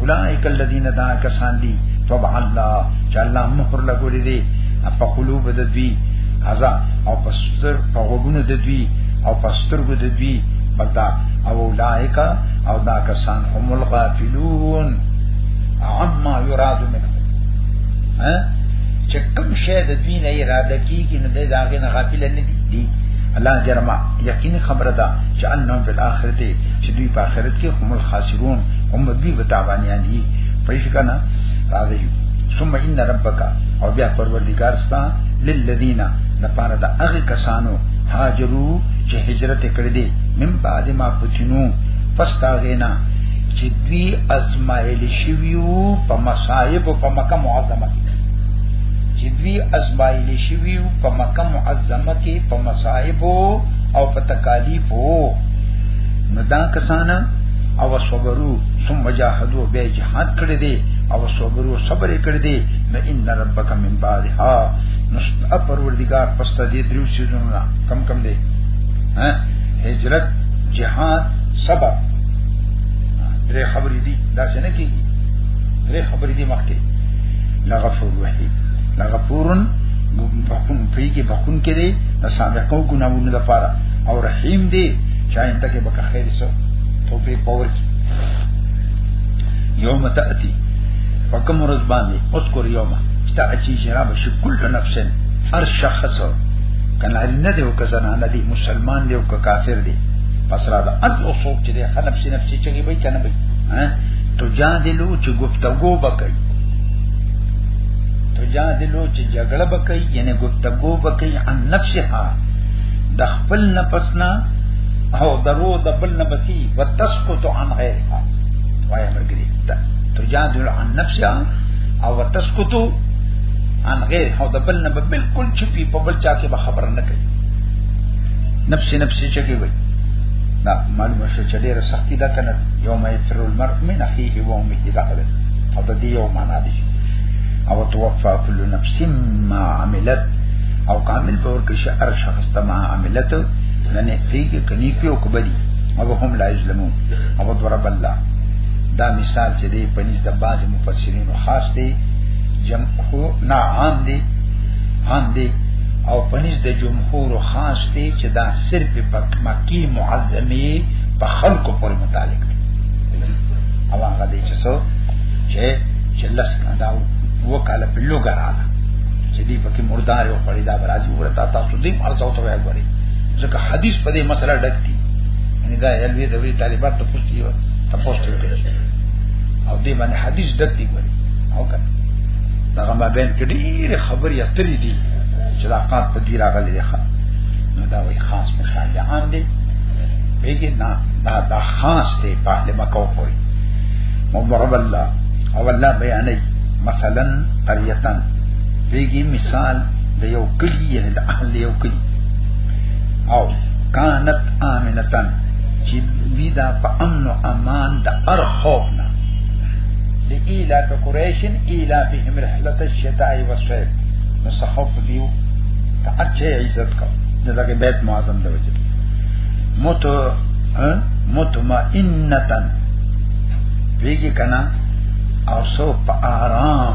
اولائک الذین دا کسان دی طبع الله چې الله مهر لګولې دي په قلوب د دوی ازا او په ستر په غوګونو د دوی او په سترګو د دوی بلدا او اولائک او دا کسان هم الغافلون عما یراد منه ها چې کوم شی د دوی نه اراده کیږي نو د هغه نه غافل نه دي الله جرما یقین خبره ده چې انهم فی الاخرته چې دوی په آخرت کې هم الخاسرون هم دوی به تابانیان دي پېښ کنه راځي ثم ان ربک او بیا پروردگار ستا للذین لپاره د هغه کسانو هاجرو چې هجرت کړی دي من بعد ما پتینو پس تا غینا چې دوی ازمایل شویو په مصائب او په مکه معظمه کې چې دوی ازمایل شویو په مکه معظمه کې په مصائب او په تکالیف نو دا کسانه او صبرو ثم جاهدوا به جهاد کړی دی او صبرو صبر کړی دی نو ان ربک من بعدها نو پروردگار پس ته دې درو سيزونه کم کم دی ها هجرت جهاد صبر درې خبرې دي دا څنګه کیږي درې خبرې دي مخکې لغفور وحی لغفورن بخون پی کې بخون کې دی د سابقو ګناوونو لپاره او رحیم دی چا انده کې بکه خیر سو توفیق پاور کی یوم تأتی فکم ورځ باندې اذكر یوم تا اچي جناب شکل نفس هر شخص کنا نه دی او کزنا نه دی مسلمان دی او کافر دی پس را ده اد او څوک چې دی خلف سي نفسي چګي به کنه به ها تجادلو چې گفتگو وکړي تجادلو چې جګړه وکړي یعنی گفتگو وکړي عن نفسها د خپل نفس نه او درو د بل نه بسی وتسقط عن غیرها وای مرګری تجادل عن نفسها او وتسقط عن غیر او د بل نه بالکل چپی په بل چا کې به خبر نه کوي نفس نفس چکی وي دا معلومه شو چې ډیره سختی ده کنه یوم یفر المرء من اخیه و امه دا ده او د دې یو معنا دی او توفا کل نفس ما عملت او کامل په ورکه شهر شخص ته ما عملت ننه پیږي کني پیو کبدي او هم لا یظلمون او ضرب الله دا مثال چې دی په نس د باج مفسرین خاص دی جمهور نه عام دی عام دی او په نس د جمهور خاص دی چې دا صرف په مکی معظمه په خلکو پورې متعلق دی او هغه دی چې څو چې چې لس دا وکاله په لوګراله چې دی پکې مردار او خړې دا برازي ورته دیم ارزو ته وایي غوري ځکه حدیث په دې مسله ډک دي یعنی دا یلوی د وی طالبات ته پوښتنه یو ته پوښتنه کوي او دې باندې حدیث ډک دي غوري او کړه دا ما بین کې ډېر خبرې اترې دي چې دا قات په دې راغلي دي نو دا وایي خاص مثال دی عام دی ویګي نه دا دا خاص دی په دې مکو کوي مبرب الله او الله بیانې مثلا قريتن ویګي مثال د یو کلی یعنی د اهل یو کلی او کانت امنتن چې وی دا په امن او امان د ار خوف نه لئیلا په قریشن ایلا فهم رحلت الشتاء والصيف نو صحف دیو ته اچھے عزت کو دغه بیت معظم دی وجه مت مطمئنتن ویږي کنا او سو په آرام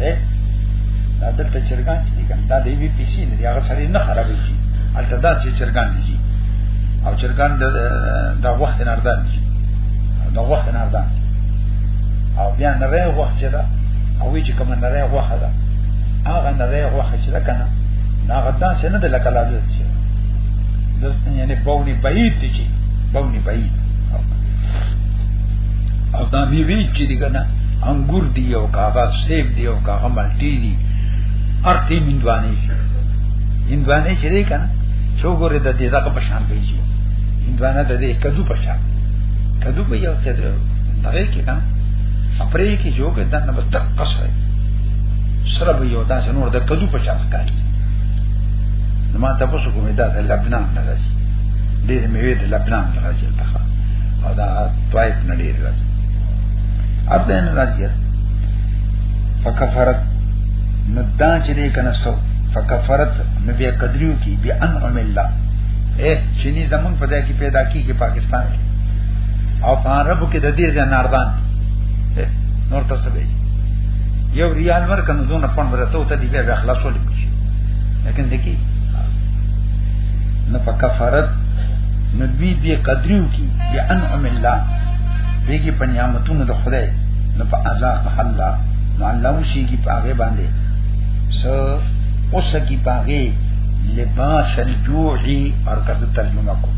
اے دا دلته چرګان چې کوم دا دی وی پی سی نه هغه سړی نه خرابې شي البته دا چې چرګان دي او چرګان دا وخت نه اردان دي دا وخت نه اردان او بیا نه وی وخت دا او وی چې کوم نه وی وخت دا هغه نه وی وخت چې دا کنه دا غدا څه نه د لکه لازم شي د یعنی بونی بعید دي چې بونی بعید او دا می وی چې دی کنه انګور دی او کاغه سیب دی او کاغه مالټی دی ارتی مندوانی شي مندوانی چې دی کنه چې وګوره د دې دغه په شان دی چې مندوانه د دې کدو په شان کدو به یو څه دغه کې کنه سپری کې جو کې دنه بس تک قصره سره به یو داسې نور د کدو په شان ښکاري نو ما تاسو کومه دا د لبنان نه راځي ډېر میوه د لبنان نه راځي او دا طائف نه ډېر راځي ابن نذیر فکفرت نو دا چې دې کنه سو فکفرت نو بیا قدریو کی بیا انعم الله اے چینی زمون په دې کې پیدا کیږي پاکستان کې او په عربو کې د دې ځناردان نور تاسو به یو ریال ور کنه زونه پون ورته ته دې بیا خلاصول شي لیکن دکی نو فکفرت نو بی بی قدریو کی بی انعم الله دیږي په نعمتونو د خدای نو په عذاب الله نو الله وشي کی پاغه باندې س اوس کی پاغه لباس الجوعي اور کته ترجمه کو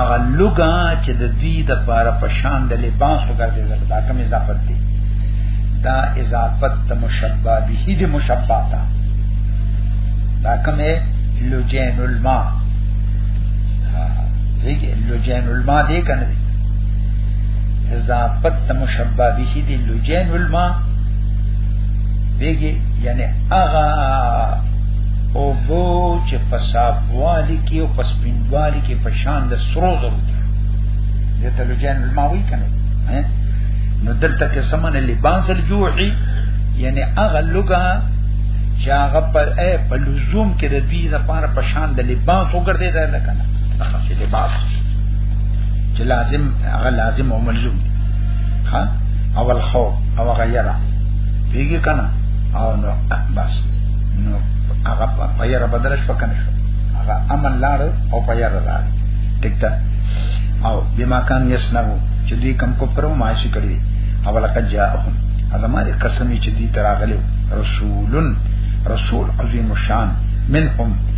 اغه لوګا چې د دوی د پاره پشان د لباس وګرځي دا کوم اضافت دی دا اضافت ته مشبہ به دې مشبہ تا دا کومه لجین الماء دیگه لجین الماء دی کنه دی اضافت تا مشبه بیشی دی لجین الماء دیگه یعنی اغا او بو چې پساب والی کی او پس پینوالی کی پشان د سرو ضرور دی دیتا لجین الماء وی کنه نو دلته کې سمن لباس الجوعی یعنی اغا لگا چې هغه په لزوم کې د دوی لپاره پشان د لباس وګرځیدل کنه هغه څه دی باز چې لازم هغه لازم او ملزوم ها او الخوف او غیره پیږي کنه او نو بس نو هغه په یې را بدل شو کنه شو هغه امن لار او په یې را لار ټیک ده او بما کان یسنو چې دوی کم کو پرو ماشي کړی او لقد جاءهم ازما دې قسم چې دوی تراغلو رسولن رسول عظیم الشان منهم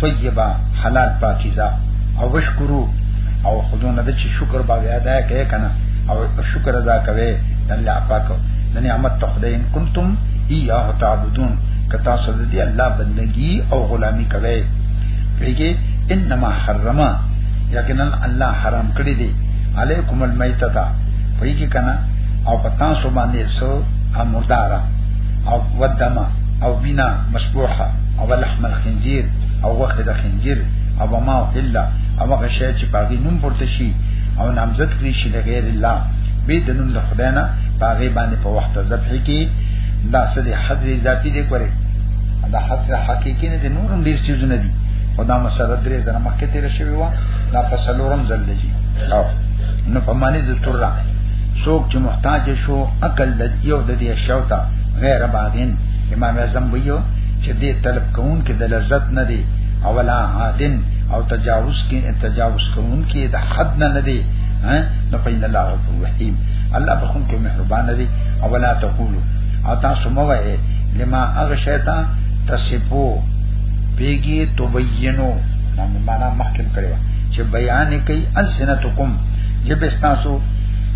طیبه حلال پاکیزه او وشکرو او خدونه د چې شکر با بیا ادا کوي کنه او شکر ادا کوي الله پاک د نعمت ته خدای ان کنتم ایاه تعبدون کتا صد دی الله بندگی او غلامی کوي پیږي انما حرما یقینا الله حرام کړی دی علیکم المیتتا پیږي کنه او پتا سو باندې سو امردارا او ودما او بنا مسبوحه او لحم خنجیر او وخت د خنجیر او ما الا او هغه شی چې باغی نوم پورته شي او نامزد کړی شي د غیر الله به د نوم د خدای نه باغی باندې په وخت ذبح کې دا څه د حذف اضافي دی کوي دا حذف حقيقي نه دي نورم ډیر چیزونه دي او دا مسله درې ځله مخکې تیر شوی و دا په سلورم ځل دی او نو په معنی د تر څوک چې محتاج شو عقل د یو د دې شوتا غیر باغین امام اعظم ویو چې دې طلب کوون کې د لذت نه دی او ولا عادن او تجاوز کې تجاوز کوون کې د حد نه نه دی ها نو په الله غفور رحیم الله بخون کې مهربان دی او ولا تقولو او تاسو مو وایي لما اغه شیطان تصفو پیګي توبینو دا معنا مخکې کړو چې بیان کوي السنتکم جب استاسو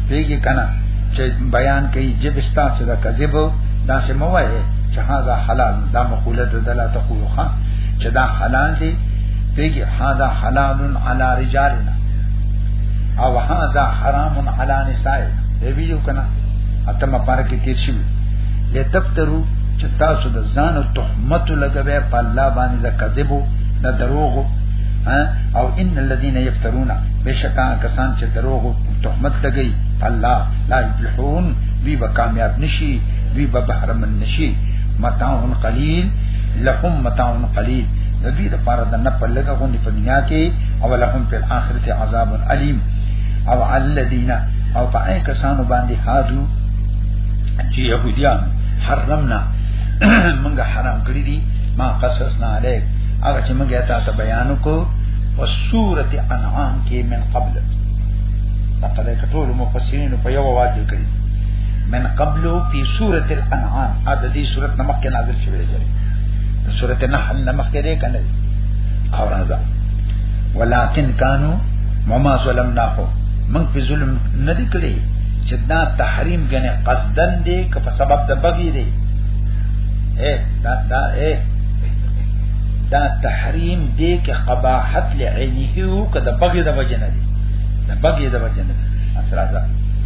پیګي کنا چې بیان کوي جب استاسو دا کذب دا سموایي چې هاذا حلال دا مقوله د دلا تقول خان چې دا حلال دی پیږي هاذا حلال علی رجالنا او هاذا حرام علی نسائنا دی ویلو کنه اته مپاره کې تیر شي لتفترو چې تاسو د ځان او تهمت لګوي په الله باندې د کذبو د دروغو او ان الذين يفترون بشکا کسان چې دروغو تهمت لګي الله لا يفلحون وی به کامیاب نشي دوی به بهر من نشي متاع قلیل لهم متاع قلیل د دې لپاره د نه په لګه غوندي په دنیا کې او لهم په آخرت عذاب الیم او الذین او په اي کسانو باندې هادو چې يهوديان حرمنا موږ حرام کړی دي ما قصصنا عليك هغه چې موږ ته ته بیان کو او سورته انعام کې من قبل دا کله ټول مفسرین په یو واده کړی من قبل فی سورۃ الانعام ا د دې سورۃ نمخ کې نازل شوی دی سورۃ النحل نمخ کې دی کنه او راځه ولکن کانوا مما ظلمناهم من په ظلم نه دی کړی چې دا تحریم غنه قصدن دی که په سبب د بغي دی اے دا دا اے دا تحریم دی که قباحت لعینه او که د بغي د وجنه دی د بغي د وجنه دی اسرازه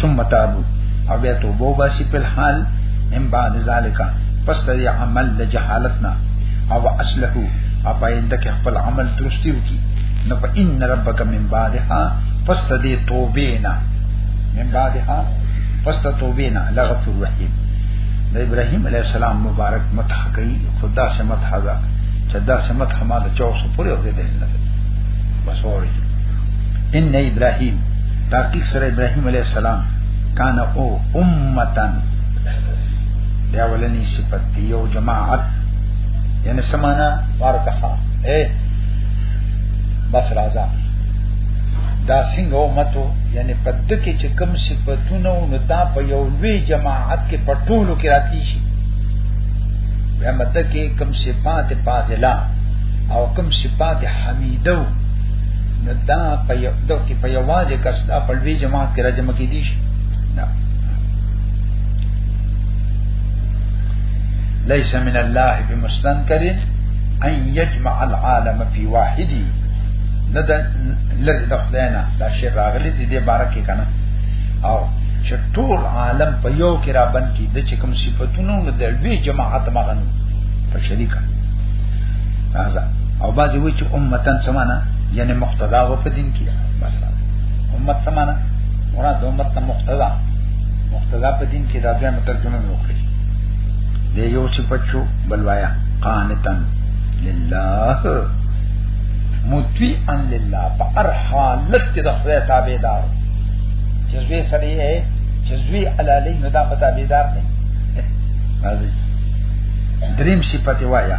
ثم تابو او بیا توبه باسي په حال ان بعد ذالک پس د عمل د جهالتنا او اصله او پاینده کې خپل عمل درستی وکي نو په ان ربک من بعدها پس د توبې نه من بعدها پس د توبې نه لغفور رحیم د ابراهیم علی السلام مبارک متح کوي خدا سے متح دا چې دا سے متح ما د 400 پورې اورېدل نه بس اوري ان ابراهیم تحقیق سره ابراهيم عليه السلام کان او امتن دی اولنی صفت دی یو جماعت یعنی سمانا بارکها اے بس راځه دا څنګه امتو یعنی په دکې چې کوم صفاتونه او نو دا په یو لوی جماعت کې په ټولو کې راتی شي بیا مدکې کوم صفات فاضله او کوم صفات حمیده نو دا په یو د کې په یوازې کس دا په لوی جماعت کې راځم کې دي شي نه ليس من الله بمستنكر ان يجمع العالم في واحد نه د لږ د خداینا دا شی راغلی دی د بارکه کنه او چې ټول عالم په یو کې را بند کی د چې کوم صفاتونو د لوی جماعت مغنو په شریکه هاذا او بعضی وی چې امتن سمانا یعنی مقتدا و په دین کې مثلا امت سمانا مراد امت ته مقتدا مقتدا په دین کې دا بیا مترجمه وکړي دی یو چې پچو بلوایا قانتن لله مطیعا لله په هر حالت کې د خدای تابعدار چې زوی سره یې چې زوی علالی نو دا په تابعدار نه دریم صفت وایا